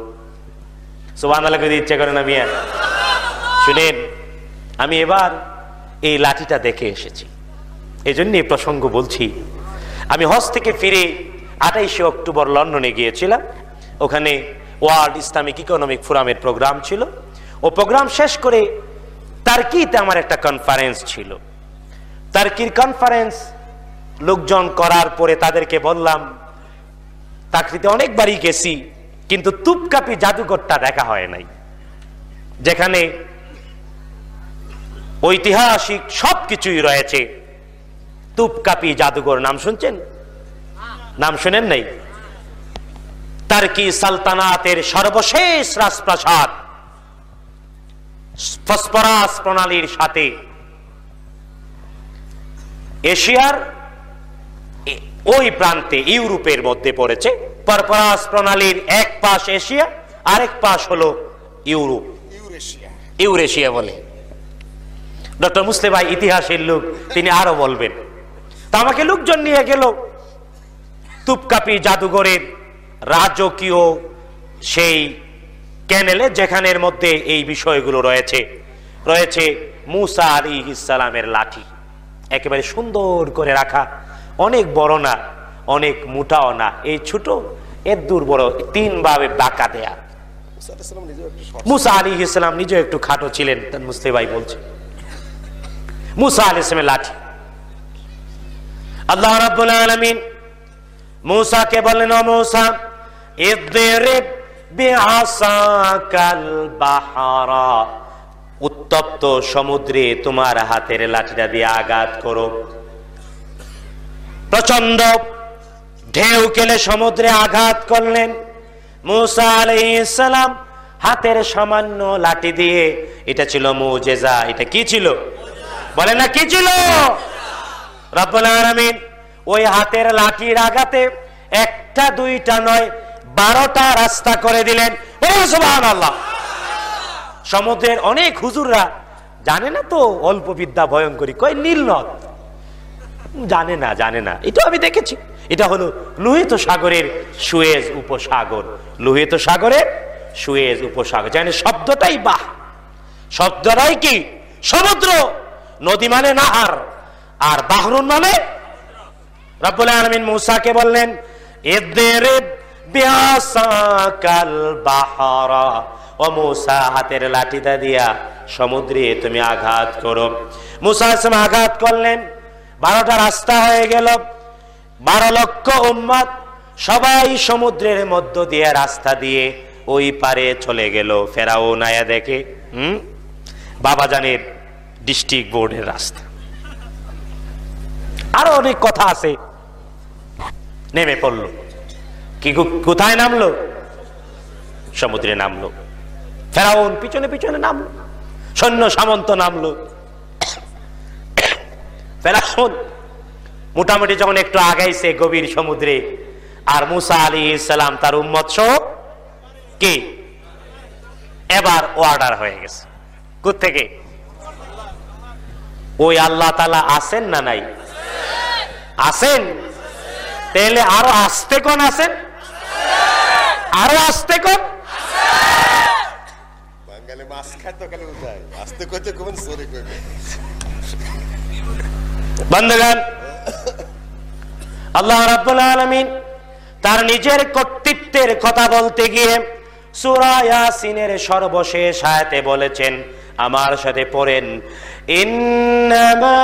Speaker 1: সুবহানাল্লাহ যদি ইচ্ছে করে না মিয়া শুনেন আমি এবার এই লাঠিটা দেখে এসেছি এই জন্য এই প্রসঙ্গ বলছি আমি হজ থেকে ফিরে আঠাইশে অক্টোবর লন্ডনে গিয়েছিলাম ওখানে ওয়ার্ল্ড ইসলামিক ইকোনমিক ফোরামের প্রোগ্রাম ছিল ও প্রোগ্রাম শেষ করে তার্কিতে আমার একটা কনফারেন্স ছিল তার্কির কনফারেন্স লোকজন করার পরে তাদেরকে বললাম তাকৃতে অনেকবারই গেছি কিন্তু তুপকাপি জাদুঘরটা দেখা হয় নাই যেখানে ঐতিহাসিক সব কিছুই রয়েছে তুপকাপি জাদুঘর নাম শুনছেন হ্যাঁ। নাম শুনেন নাই তার্কি সালতানাতের সর্বশেষ রাজপ্রাসাদ ফসফরাস প্রণালীর সাথে এশিয়ার ওই প্রান্তে ইউরোপের মধ্যে পড়েছে পরপরাস প্রণালীর এক পাশ এশিয়া আরেক পাশ হলো ইউরোপ ইউরেশিয়া ইউরেশিয়া বলে ডক্টর মুসলিম ভাই ইতিহাসের লোক তিনি আরো বলবেন তা আমাকে লোকজন নিয়ে গেল তুপকাপি জাদুঘরের রাজকীয় সেই ক্যানেলে যেখানের মধ্যে এই বিষয়গুলো রয়েছে রয়েছে মুসা আলি ইসালামের লাঠি একেবারে সুন্দর করে রাখা অনেক বড় না অনেক মোটাও না এই ছোট এর দূর বড় তিনভাবে বাঁকা দেয়া মুসা আলি ইসলাম নিজে একটু খাটো ছিলেন মুসতে ভাই বলছে মুসা আলি ইসলামের লাঠি আল্লাহ রাবুল আলমিন মৌসাকে বললেন ও মৌসা উত্তপ্ত সমুদ্রে তোমার হাতের লাঠিটা দিয়ে আঘাত করো প্রচন্ড ঢেউ কেলে সমুদ্রে আঘাত করলেন মুসা আলাইসালাম হাতের সামান্য লাঠি দিয়ে এটা ছিল মুজেজা এটা কি ছিল বলে না কি ছিল রব্বুল আলমিন ওই হাতের লাঠির আঘাতে একটা দুইটা নয় বারোটা রাস্তা করে দিলেন সমুদ্রের অনেক হুজুররা জানে না তো অল্প বিদ্যা ভয়ঙ্করী কয় নীলনদ জানে না জানে না এটা আমি দেখেছি এটা হলো লোহিত সাগরের সুয়েজ উপসাগর লোহিত সাগরের সুয়েজ উপসাগর জানে শব্দটাই বাহ শব্দটাই কি সমুদ্র নদী মানে নাহার আর বাহরুন মানে রব্বুল আলমিন মুসাকে বললেন এদের হাতের লাঠিটা দিয়া সমুদ্রে তুমি আঘাত করো মুসা আঘাত করলেন বারোটা রাস্তা হয়ে গেল বারো লক্ষ উম্মাদ সবাই সমুদ্রের মধ্য দিয়ে রাস্তা দিয়ে ওই পারে চলে গেল ফেরাও নায়া দেখে হুম বাবাজানের ডিস্ট্রিক্ট বোর্ডের রাস্তা আরো অনেক কথা আছে নেমে পড়লো কি কোথায় নামলো সমুদ্রে নামলো ফেরাউন পিছনে পিছনে নামলো সৈন্য সামন্ত নামলো ফেরাউন মোটামুটি যখন একটু আগাইছে গভীর সমুদ্রে আর মুসা আলী ইসলাম তার উম্মত সহ কে এবার অর্ডার হয়ে গেছে কোথেকে ওই আল্লাহ তালা আছেন না নাই আসেন তাহলে আরো আসতে কোন আছেন আরো আসতে কর বাঙালি মাছ খায় তো খালি আসতে কইতে কোন সরি কইবে আল্লাহ রাব্বুল আলামিন তার নিজের কর্তৃত্বের কথা বলতে গিয়ে সূরা ইয়াসিনের সর্বশেষ আয়াতে বলেছেন আমার সাথে পড়েন ইন্নামা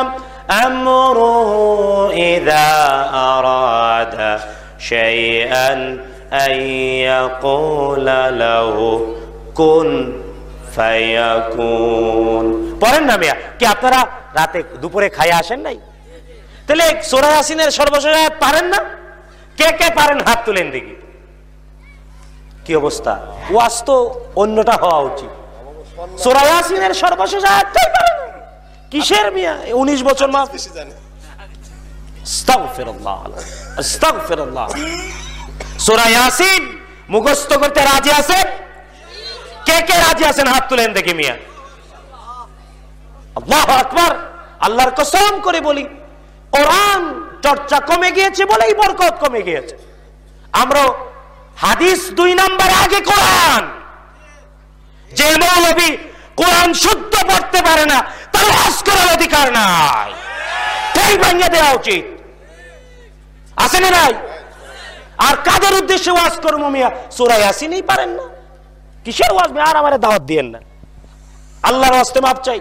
Speaker 1: আমরুহু ইযা আরাদা শাইআন أن له كن فيكون পড়েন না কি আপনারা রাতে দুপুরে খাই আসেন নাই তাহলে সোরা ইয়াসিনের সর্বশেষ পারেন না কে কে পারেন হাত তুলেন দেখি কি অবস্থা ওয়াজ তো অন্যটা হওয়া উচিত সোরা ইয়াসিনের সর্বশেষ আয়াতটাই পারেন কিসের মিয়া 19 বছর মাস বেশি জানে আস্তাগফিরুল্লাহ আস্তাগফিরুল্লাহ সোরা ইয়াসিন মুখস্থ করতে রাজি আছেন কে কে রাজি আছেন হাত তুলেন দেখি মিয়া আল্লাহ আকবার আল্লাহর কসম করে বলি কোরআন চর্চা কমে গিয়েছে বলেই বরকত কমে গিয়েছে আমরা হাদিস দুই নাম্বার আগে কোরআন যে মৌলবী কোরআন শুদ্ধ পড়তে পারে না তার হজ করার অধিকার নাই ঠেল ভাঙিয়ে দেওয়া উচিত আছে না নাই আর কাদের উদ্দেশ্যে ওয়াজ করবো মিয়া আসি নেই পারেন না কিসের ওয়াজ মিয়া আর আমার দাওয়াত দিয়েন না আল্লাহর হস্তে মাপ চাই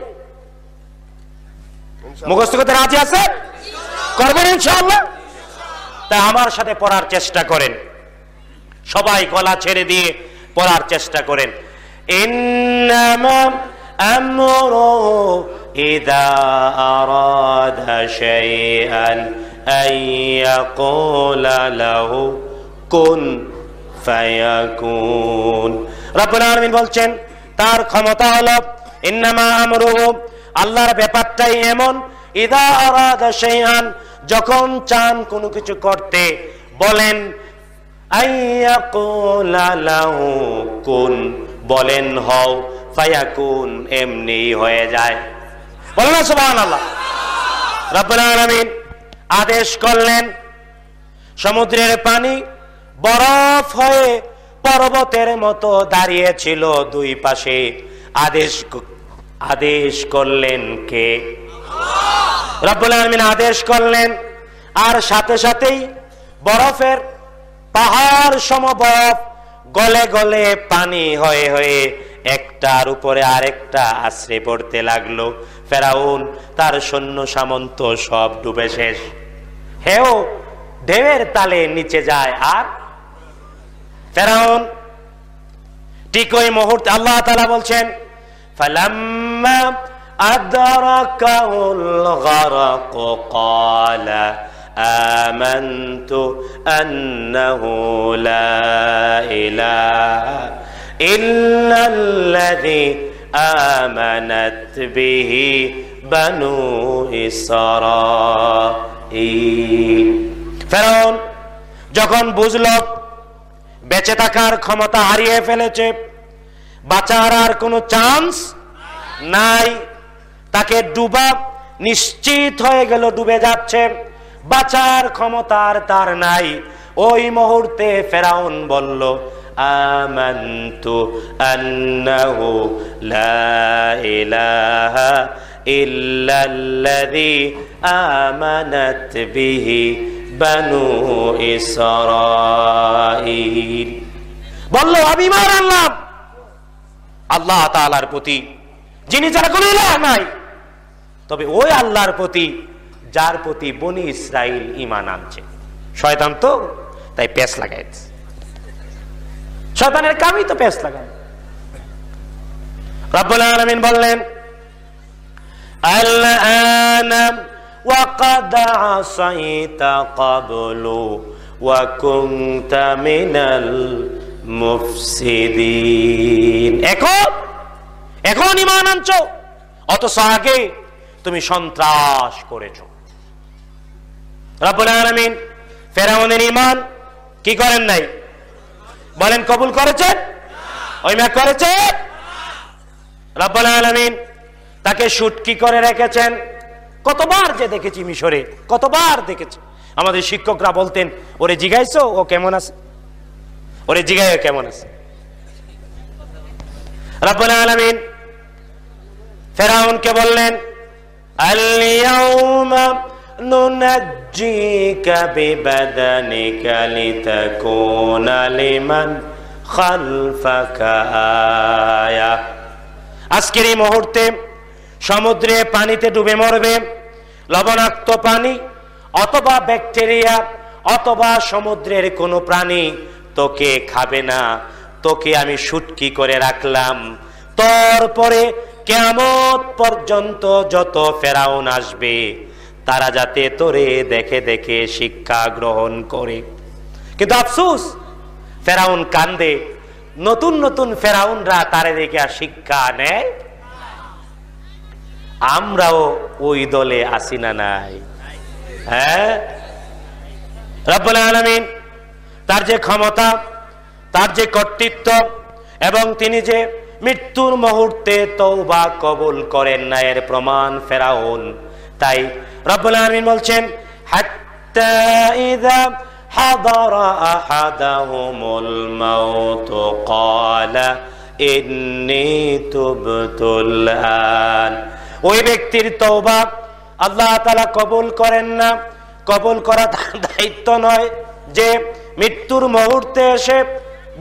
Speaker 1: মুখস্থ করতে রাজি আছে করবেন ইনশাআল্লাহ তাই আমার সাথে পড়ার চেষ্টা করেন সবাই গলা ছেড়ে দিয়ে পড়ার চেষ্টা করেন ইন্নামা আমরু إذا أراد شيئا أن يقول له كن فيكون رب العالمين বলছেন তার ক্ষমতা হলো ইন্নামা আমরুহু আল্লাহর ব্যাপারটাই এমন ইদা আরাদা যখন চান কোনো কিছু করতে বলেন আইয়াকুলা লাহু কুন বলেন হও ফায়াকুন এমনি হয়ে যায় আল্লাহ আদেশ করলেন সমুদ্রের পানি বরফ হয়ে পর্বতের মতো দাঁড়িয়েছিল দুই পাশে আদেশ আদেশ করলেন কে রব্বুল আদেশ করলেন আর সাথে সাথেই বরফের পাহাড় সম বরফ গলে গলে পানি হয়ে হয়ে একটার উপরে আরেকটা আশ্রে পড়তে লাগলো ফেরাউন তার সৈন্য সামন্ত সব ডুবে শেষ হেও ঢেউয়ের তালে নিচে যায় আর ফেরাউন ঠিক ওই মুহূর্তে আল্লাহ তালা বলছেন ফলাম آمنت به بنو إسرائيل ফেরাউন যখন বুঝল বেঁচে থাকার ক্ষমতা হারিয়ে ফেলেছে বাঁচার আর কোনো চান্স নাই তাকে ডুবা নিশ্চিত হয়ে গেল ডুবে যাচ্ছে বাঁচার ক্ষমতার তার নাই ওই মুহূর্তে ফেরাউন বলল آمنت أنه لا إله إلا الذي آمنت به بنو إسرائيل বললো আমি মার আনলাম আল্লাহ তাআলার প্রতি যিনি যারা কোনো ইলাহ নাই তবে ওই আল্লাহর প্রতি যার প্রতি বনি ইসরায়েল ইমান আনছে শয়তান তো তাই পেছ লাগাইছে শয়তানের কামই তো পেস লাগান রব্বুল আলমিন বললেন আল্লাহ وقد عصيت قبل وكنت من المفسدين এখন এখন ইমান আনছ অত আগে তুমি সন্ত্রাস করেছ রব্বুল আলমিন ফেরাউনের ইমান কি করেন নাই বলেন কবুল করেছেন করেছেন রব্বাল আলমিন তাকে সুটকি করে রেখেছেন কতবার যে দেখেছি মিশরে কতবার দেখেছি আমাদের শিক্ষকরা বলতেন ওরে জিগাইছো ও কেমন আছে ওরে জিগাই ও কেমন আছে রব্বাল আলমিন ফেরাউনকে বললেন আল্লিয়াউমা ننجيك ببدنك لتكون لمن خلفك آية আজকের এই মুহূর্তে সমুদ্রে পানিতে ডুবে মরবে লবণাক্ত পানি অথবা ব্যাকটেরিয়া অথবা সমুদ্রের কোনো প্রাণী তোকে খাবে না তোকে আমি সুটকি করে রাখলাম তারপরে কেমন কেমত পর্যন্ত যত ফেরাউন আসবে তারা যাতে তোরে দেখে দেখে শিক্ষা গ্রহণ করে কিন্তু আফসুস ফেরাউন কান্দে নতুন নতুন ফেরাউনরা তারে দেখে শিক্ষা নেয় আমরাও ওই দলে আসি না নাই হ্যাঁ তার যে ক্ষমতা তার যে কর্তৃত্ব এবং তিনি যে মৃত্যুর মুহূর্তে তৌবা কবুল করেন না এর প্রমাণ ফেরাউন তাই রব্বুল আলমিন বলছেন হাত্তা ইদা حضر أحدهم الموت قال إني تبت الآن ওই ব্যক্তির তৌবা আল্লাহ তালা কবুল করেন না কবুল করা দায়িত্ব নয় যে মৃত্যুর মুহূর্তে এসে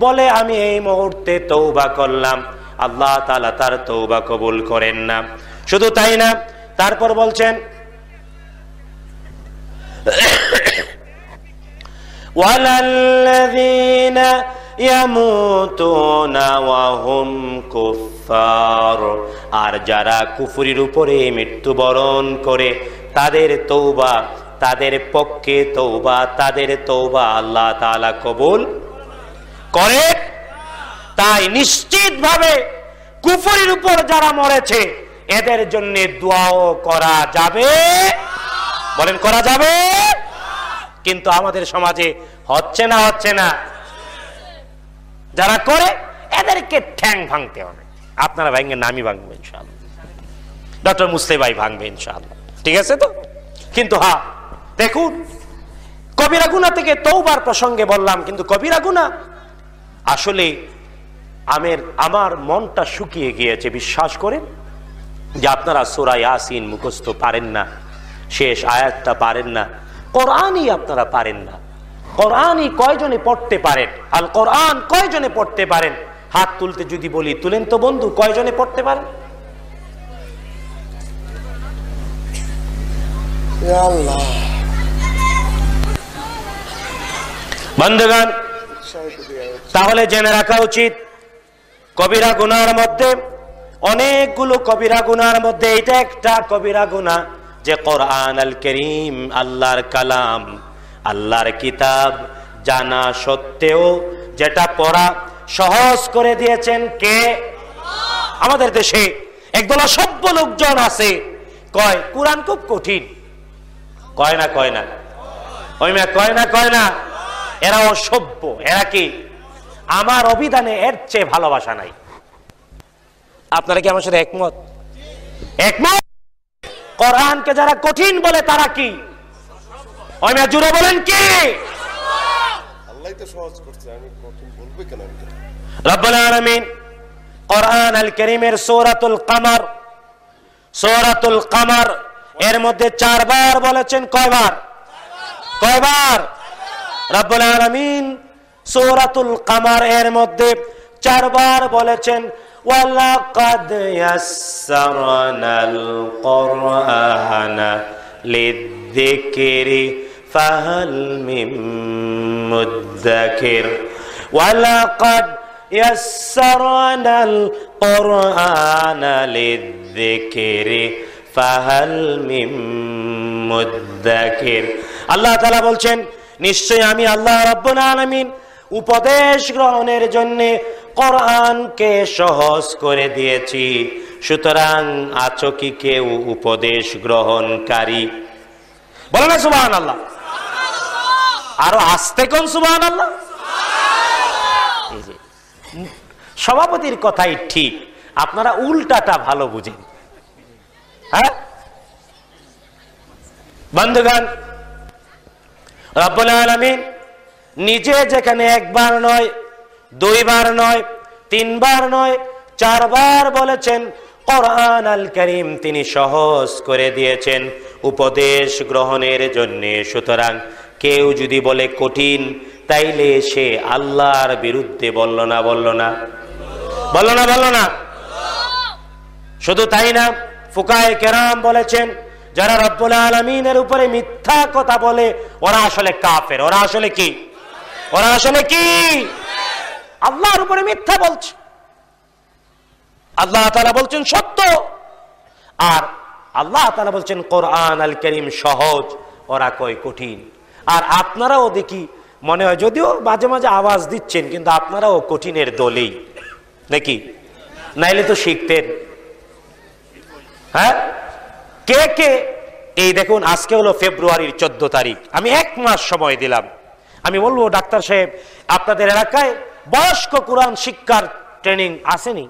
Speaker 1: বলে আমি এই মুহূর্তে তৌবা করলাম আল্লাহ তালা তার তৌবা কবুল করেন না শুধু তাই না তারপর বলছেন আর যারা কুফুরির উপরে মৃত্যুবরণ করে তাদের তৌবা তাদের পক্ষে তৌবা তাদের তৌবা আল্লাহ তালা কবুল করে তাই নিশ্চিতভাবে কুফুরির উপর যারা মরেছে এদের জন্য দোয়াও করা যাবে বলেন করা যাবে কিন্তু আমাদের সমাজে হচ্ছে না হচ্ছে না যারা করে এদেরকে ঠ্যাং ভাঙতে হবে আপনারা ভাঙবেন নামই ভাঙবেন ইনশাআল্লাহ ডক্টর মুসলে ভাই ভাঙবেন ইনশাআল্লাহ ঠিক আছে তো কিন্তু হা হ্যাঁ, দেখুন কবিরা গুনা থেকে তৌবার প্রসঙ্গে বললাম কিন্তু কবিরা গুনা আসলে আমের আমার মনটা শুকিয়ে গিয়েছে বিশ্বাস করেন যে আপনারা সোরা ইয়াসিন মুখস্থ পারেন না শেষ আয়াতটা পারেন না কোরআনই আপনারা পারেন না কোরআনই কয়জনে পড়তে পারেন আল কোরআন কয়জনে পড়তে পারেন হাত তুলতে যদি বলি তুলেন তো বন্ধু কয়জনে পড়তে পারেন তাহলে জেনে রাখা উচিত কবিরা গুনার মধ্যে অনেকগুলো কবিরা গুনার মধ্যে এটা একটা কবিরা গুনা যে কোরআন আল করিম আল্লাহর কালাম আল্লাহর কিতাব জানা সত্ত্বেও যেটা পড়া সহজ করে দিয়েছেন কে আমাদের দেশে একদল অসভ্য লোকজন আছে কয় কোরআন খুব কঠিন কয় না কয় না ওই মেয়ে কয় না কয় না এরা অসভ্য এরা কি আমার অভিধানে এর চেয়ে ভালোবাসা নাই আপনারা কি আমার সাথে একমত একমত কোরআনকে যারা কঠিন বলে তারা কি জুড়ে বলেন কি মধ্যে চারবার বলেছেন কয়বার কয়বার এর মধ্যে চারবার বলেছেন ولقد يسرنا القرآن للذكر فهل من مدكر ولقد يسرنا القرآن للذكر فهل من مدكر আল্লাহ তালা বলছেন নিশ্চয় আমি আল্লাহ রব্বুল আলমিন উপদেশ গ্রহণের জন্য কোরআনকে সহজ করে দিয়েছি সুতরাং আছো কি কেউ উপদেশ গ্রহণকারী বলে না সুবাহ আল্লাহ আরো আসতে কোন সুবাহ আল্লাহ সভাপতির কথাই ঠিক আপনারা উল্টাটা ভালো বুঝেন হ্যাঁ বন্ধুগান রব্বুল আলমিন নিজে যেখানে একবার নয় দুইবার নয় তিনবার নয় চারবার বলেছেন কোরআন আল করিম তিনি সহজ করে দিয়েছেন উপদেশ গ্রহণের জন্যে সুতরাং কেউ যদি বলে কঠিন তাইলে সে আল্লাহর বিরুদ্ধে বলল না বলল না বলল না বলল না শুধু তাই না ফুকায় কেরাম বলেছেন যারা রব্বুল আলমিনের উপরে মিথ্যা কথা বলে ওরা আসলে কাফের ওরা আসলে কি ওরা আসলে কি আল্লাহর উপরে মিথ্যা বলছে আল্লাহ তালা বলছেন সত্য আর আল্লাহ তালা বলছেন কোরআন আল করিম সহজ ওরা কয় কঠিন আর আপনারাও দেখি মনে হয় যদিও মাঝে মাঝে আওয়াজ দিচ্ছেন কিন্তু আপনারাও কঠিনের দলেই নাকি নাইলে তো শিখতেন হ্যাঁ কে কে এই দেখুন আজকে হলো ফেব্রুয়ারির চোদ্দ তারিখ আমি এক মাস সময় দিলাম আমি বলবো ডাক্তার সাহেব আপনাদের এলাকায় বয়স্ক কোরআন শিক্ষার ট্রেনিং আসেনি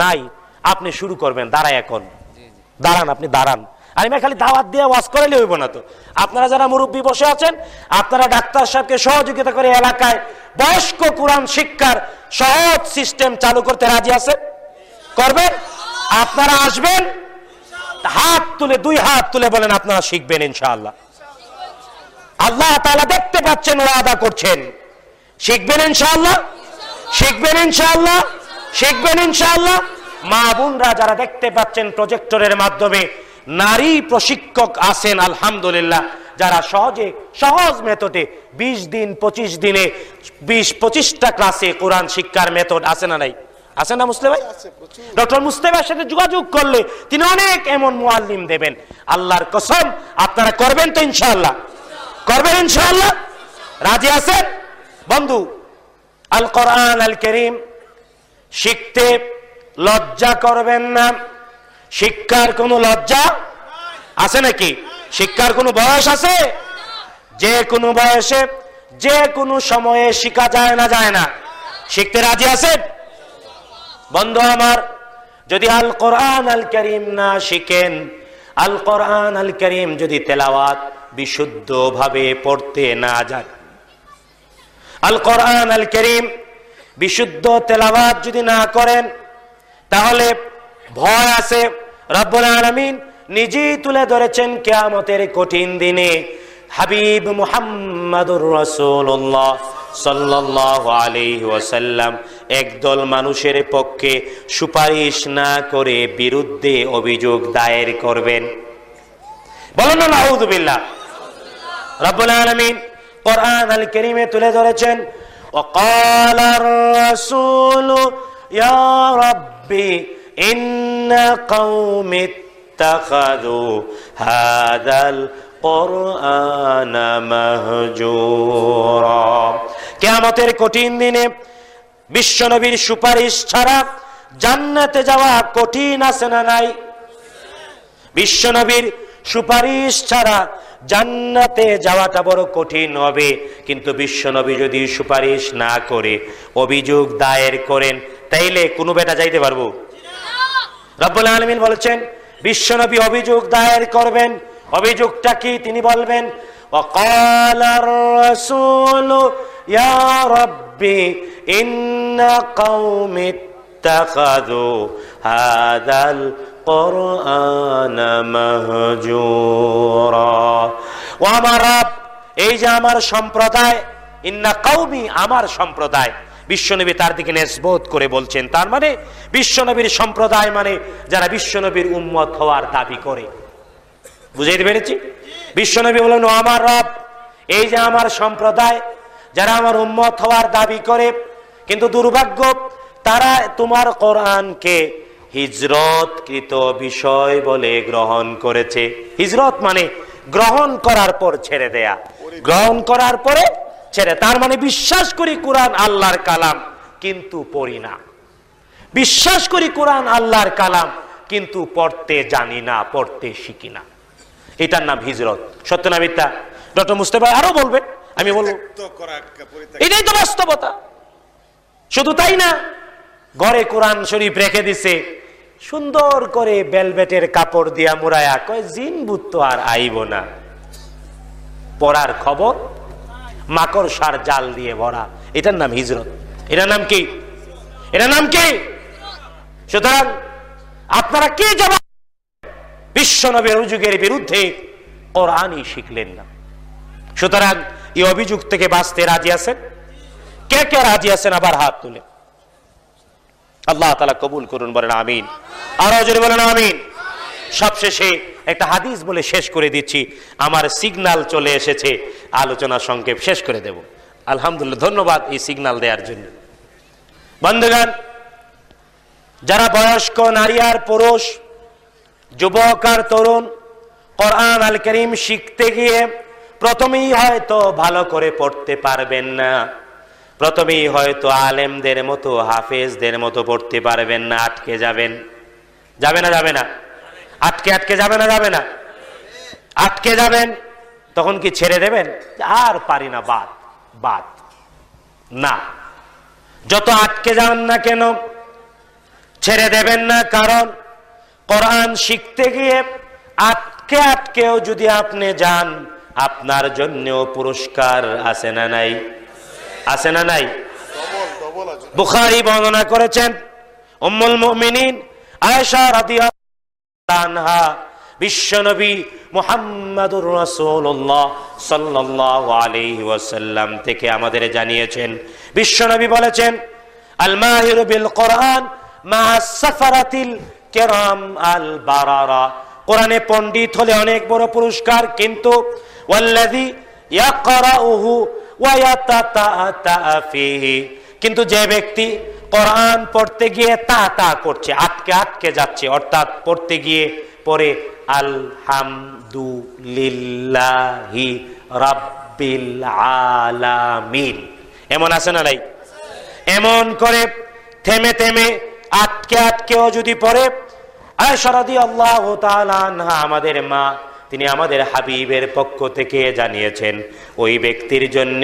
Speaker 1: নাই আপনি শুরু করবেন দাঁড়ায় এখন দাঁড়ান আপনি দাঁড়ান আর আমি খালি দাওয়াত দিয়ে ওয়াজ করাইলে হইব না তো আপনারা যারা মুরব্বী বসে আছেন আপনারা ডাক্তার সাহেবকে সহযোগিতা করে এলাকায় বয়স্ক কোরআন শিক্ষার সহজ সিস্টেম চালু করতে রাজি আছে করবেন আপনারা আসবেন হাত তুলে দুই হাত তুলে বলেন আপনারা শিখবেন ইনশাআল্লাহ আল্লাহ তালা দেখতে পাচ্ছেন ওয়াদা করছেন শিখবেন ইনশাআল্লাহ শিখবেন ইনশাআল্লাহ শিখবেন ইনশাআল্লাহ মা বোনরা যারা দেখতে পাচ্ছেন প্রজেক্টরের মাধ্যমে নারী প্রশিক্ষক আছেন আলহামদুলিল্লাহ যারা সহজে সহজ মেথডে ২০ দিন ২৫ দিনে ২০ পঁচিশটা ক্লাসে কোরআন শিক্ষার মেথড আছে না নাই আছে না মুসলে ভাই ডক্টর মুস্তেফার সাথে যোগাযোগ করলে তিনি অনেক এমন মোয়াল্লিম দেবেন আল্লাহর কসম আপনারা করবেন তো ইনশাআল্লাহ করবেন ইনশাআল্লাহ রাজি আছেন বন্ধু আল কোরআন আল করিম শিখতে লজ্জা করবেন না শিক্ষার কোনো লজ্জা আছে নাকি শিক্ষার কোনো বয়স আছে যে কোনো বয়সে যে কোনো সময়ে শিখা যায় না যায় না শিখতে রাজি আছে বন্ধু আমার যদি আল কোরআন আল করিম না শিখেন আল কোরআন আল করিম যদি তেলাওয়াত বিশুদ্ধ ভাবে পড়তে না যায় আল কোরআন আল করিম বিশুদ্ধ তেলাবাদ যদি না করেন তাহলে ভয় আছে রব্বুল আলমিন নিজেই তুলে ধরেছেন কেয়ামতের কঠিন দিনে হাবিব মুহাম্মাদুর রসুল্লাহ সাল্লাহ আলি ওয়াসাল্লাম একদল মানুষের পক্ষে সুপারিশ না করে বিরুদ্ধে অভিযোগ দায়ের করবেন বলেন না আউদুবিল্লাহ রব্বুল আলমিন কোরআন আল করিমে তুলে ধরেছেন وقال الرسول ইয়া ربي إن قوم اتخذوا هذا القرآن مهجورا কেয়ামতের কঠিন দিনে বিশ্বনবীর সুপারিশ ছাড়া জান্নাতে যাওয়া কঠিন আছে না নাই বিশ্বনবীর সুপারিশ ছাড়া জান্নাতে যাওয়াটা বড় কঠিন হবে কিন্তু বিশ্বনবী যদি সুপারিশ না করে অভিযোগ দায়ের করেন তাইলে কোনো বেটা যাইতে পারবো রব্বুল আলমিন বলেছেন বিশ্বনবী অভিযোগ দায়ের করবেন অভিযোগটা কি তিনি বলবেন وقال الرسول القرآن مهجورا ও আমার রব এই যে আমার সম্প্রদায় ইন্না কৌমি আমার সম্প্রদায় বিশ্বনবী তার দিকে নেসবোধ করে বলছেন তার মানে বিশ্বনবীর সম্প্রদায় মানে যারা বিশ্বনবীর উম্মত হওয়ার দাবি করে বুঝাইতে পেরেছি বিশ্বনবী বলেন ও আমার রব এই যে আমার সম্প্রদায় যারা আমার উম্মত হওয়ার দাবি করে কিন্তু দুর্ভাগ্য তারা তোমার কোরআনকে হিজরতকৃত বিষয় বলে গ্রহণ করেছে হিজরত মানে গ্রহণ করার পর ছেড়ে দেয়া গ্রহণ করার পরে ছেড়ে তার মানে বিশ্বাস করি কোরআন আল্লাহর কালাম কিন্তু পড়ি না বিশ্বাস করি কোরআন আল্লাহর কালাম কিন্তু পড়তে জানি না পড়তে শিখি না এটার নাম হিজরত সত্যনামিতা ডক্টর মুস্তাফা আরো বলবেন আমি বলবো এটাই তো বাস্তবতা শুধু তাই না ঘরে কোরআন শরীফ রেখে দিছে সুন্দর করে বেলবেটের কাপড় দিয়া মুরায়া কয় জিন বুত্ত আর আইব না পড়ার খবর মাকড় সার জাল দিয়ে ভরা এটার নাম হিজরত এটার নাম কি এটার নাম কি সুতরাং আপনারা কি জবাব বিশ্বনবের অভিযোগের বিরুদ্ধে কোরআনই শিখলেন না সুতরাং এই অভিযোগ থেকে বাঁচতে রাজি আছেন কে কে রাজি আছেন আবার হাত তুলে আল্লাহ তালা কবুল করুন বলেন আমিন আরো যদি বলেন আমিন সবশেষে একটা হাদিস বলে শেষ করে দিচ্ছি আমার সিগনাল চলে এসেছে আলোচনা সংক্ষেপ শেষ করে দেব আলহামদুল্লাহ ধন্যবাদ এই সিগনাল দেওয়ার জন্য বন্ধুগান যারা বয়স্ক নারী আর পুরুষ যুবক আর তরুণ কোরআন আল করিম শিখতে গিয়ে প্রথমেই হয়তো ভালো করে পড়তে পারবেন না প্রথমেই হয়তো আলেমদের মতো হাফেজদের মতো পড়তে পারবেন না আটকে যাবেন যাবে না যাবে না আটকে আটকে যাবে না যাবে না আটকে যাবেন তখন কি ছেড়ে দেবেন আর পারি না বাদ বাদ না যত আটকে যান না কেন ছেড়ে দেবেন না কারণ কোরআন শিখতে গিয়ে আটকে আটকেও যদি আপনি যান আপনার জন্যও পুরস্কার আছে না নাই আছে না নাই বুখারি বর্ণনা করেছেন উম্মুল মুমিনিন আয়েশা রাদিয়াল্লাহু আনহা বিশ্বনবী মুহাম্মাদুর রাসূলুল্লাহ সাল্লাল্লাহু আলাইহি ওয়াসাল্লাম থেকে আমাদের জানিয়েছেন বিশ্বনবী বলেছেন আল মাহির বিল কোরআন মা সাফারাতিল কেরাম আল বারারা কোরআনে পণ্ডিত হলে অনেক বড় পুরস্কার কিন্তু ওয়াল্লাযী ইয়াকরাউহু কিন্তু যে ব্যক্তি কোরআন পড়তে গিয়ে তা তা করছে আটকে আটকে যাচ্ছে অর্থাৎ পড়তে গিয়ে পরে আলহামদুলিল্লাহি রাব্বিল আলামিন এমন আছে না নাই এমন করে থেমে থেমে আটকে আটকেও যদি পরে আয়সরাদি আল্লাহ আমাদের মা তিনি আমাদের হাবিবের পক্ষ থেকে জানিয়েছেন ওই ব্যক্তির জন্য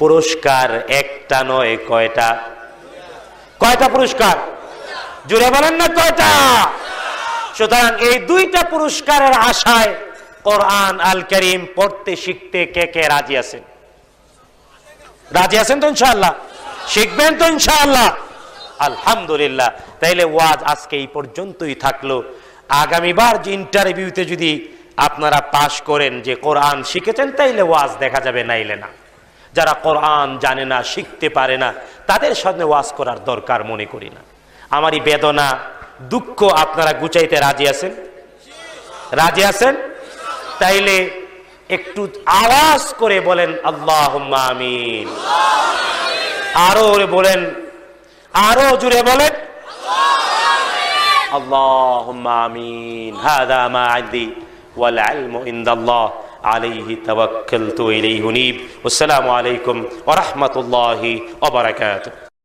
Speaker 1: পুরস্কার একটা নয় কয়টা কয়টা পুরস্কার জুড়ে বলেন না কয়টা সুতরাং এই দুইটা পুরস্কারের আশায় কোরআন আল করিম পড়তে শিখতে কে কে রাজি আছেন রাজি আছেন তো ইনশাল্লাহ শিখবেন তো ইনশাল্লাহ আলহামদুলিল্লাহ তাইলে ওয়াজ আজকে এই পর্যন্তই থাকলো আগামীবার যে ইন্টারভিউতে যদি আপনারা পাশ করেন যে কোরআন শিখেছেন তাইলে ওয়াজ দেখা যাবে নাইলে না যারা কোরআন জানে না শিখতে পারে না তাদের সামনে ওয়াজ করার দরকার মনে করি না আমারই বেদনা দুঃখ আপনারা গুচাইতে রাজি আছেন রাজি আছেন তাইলে একটু আওয়াজ করে বলেন আল্লাহ আমিন আরো বলেন আরো জুড়ে বলেন আল্লাহ আমিন হাদা মা আদি والعلم عند الله عليه توكلت إليه نيب والسلام عليكم ورحمة الله وبركاته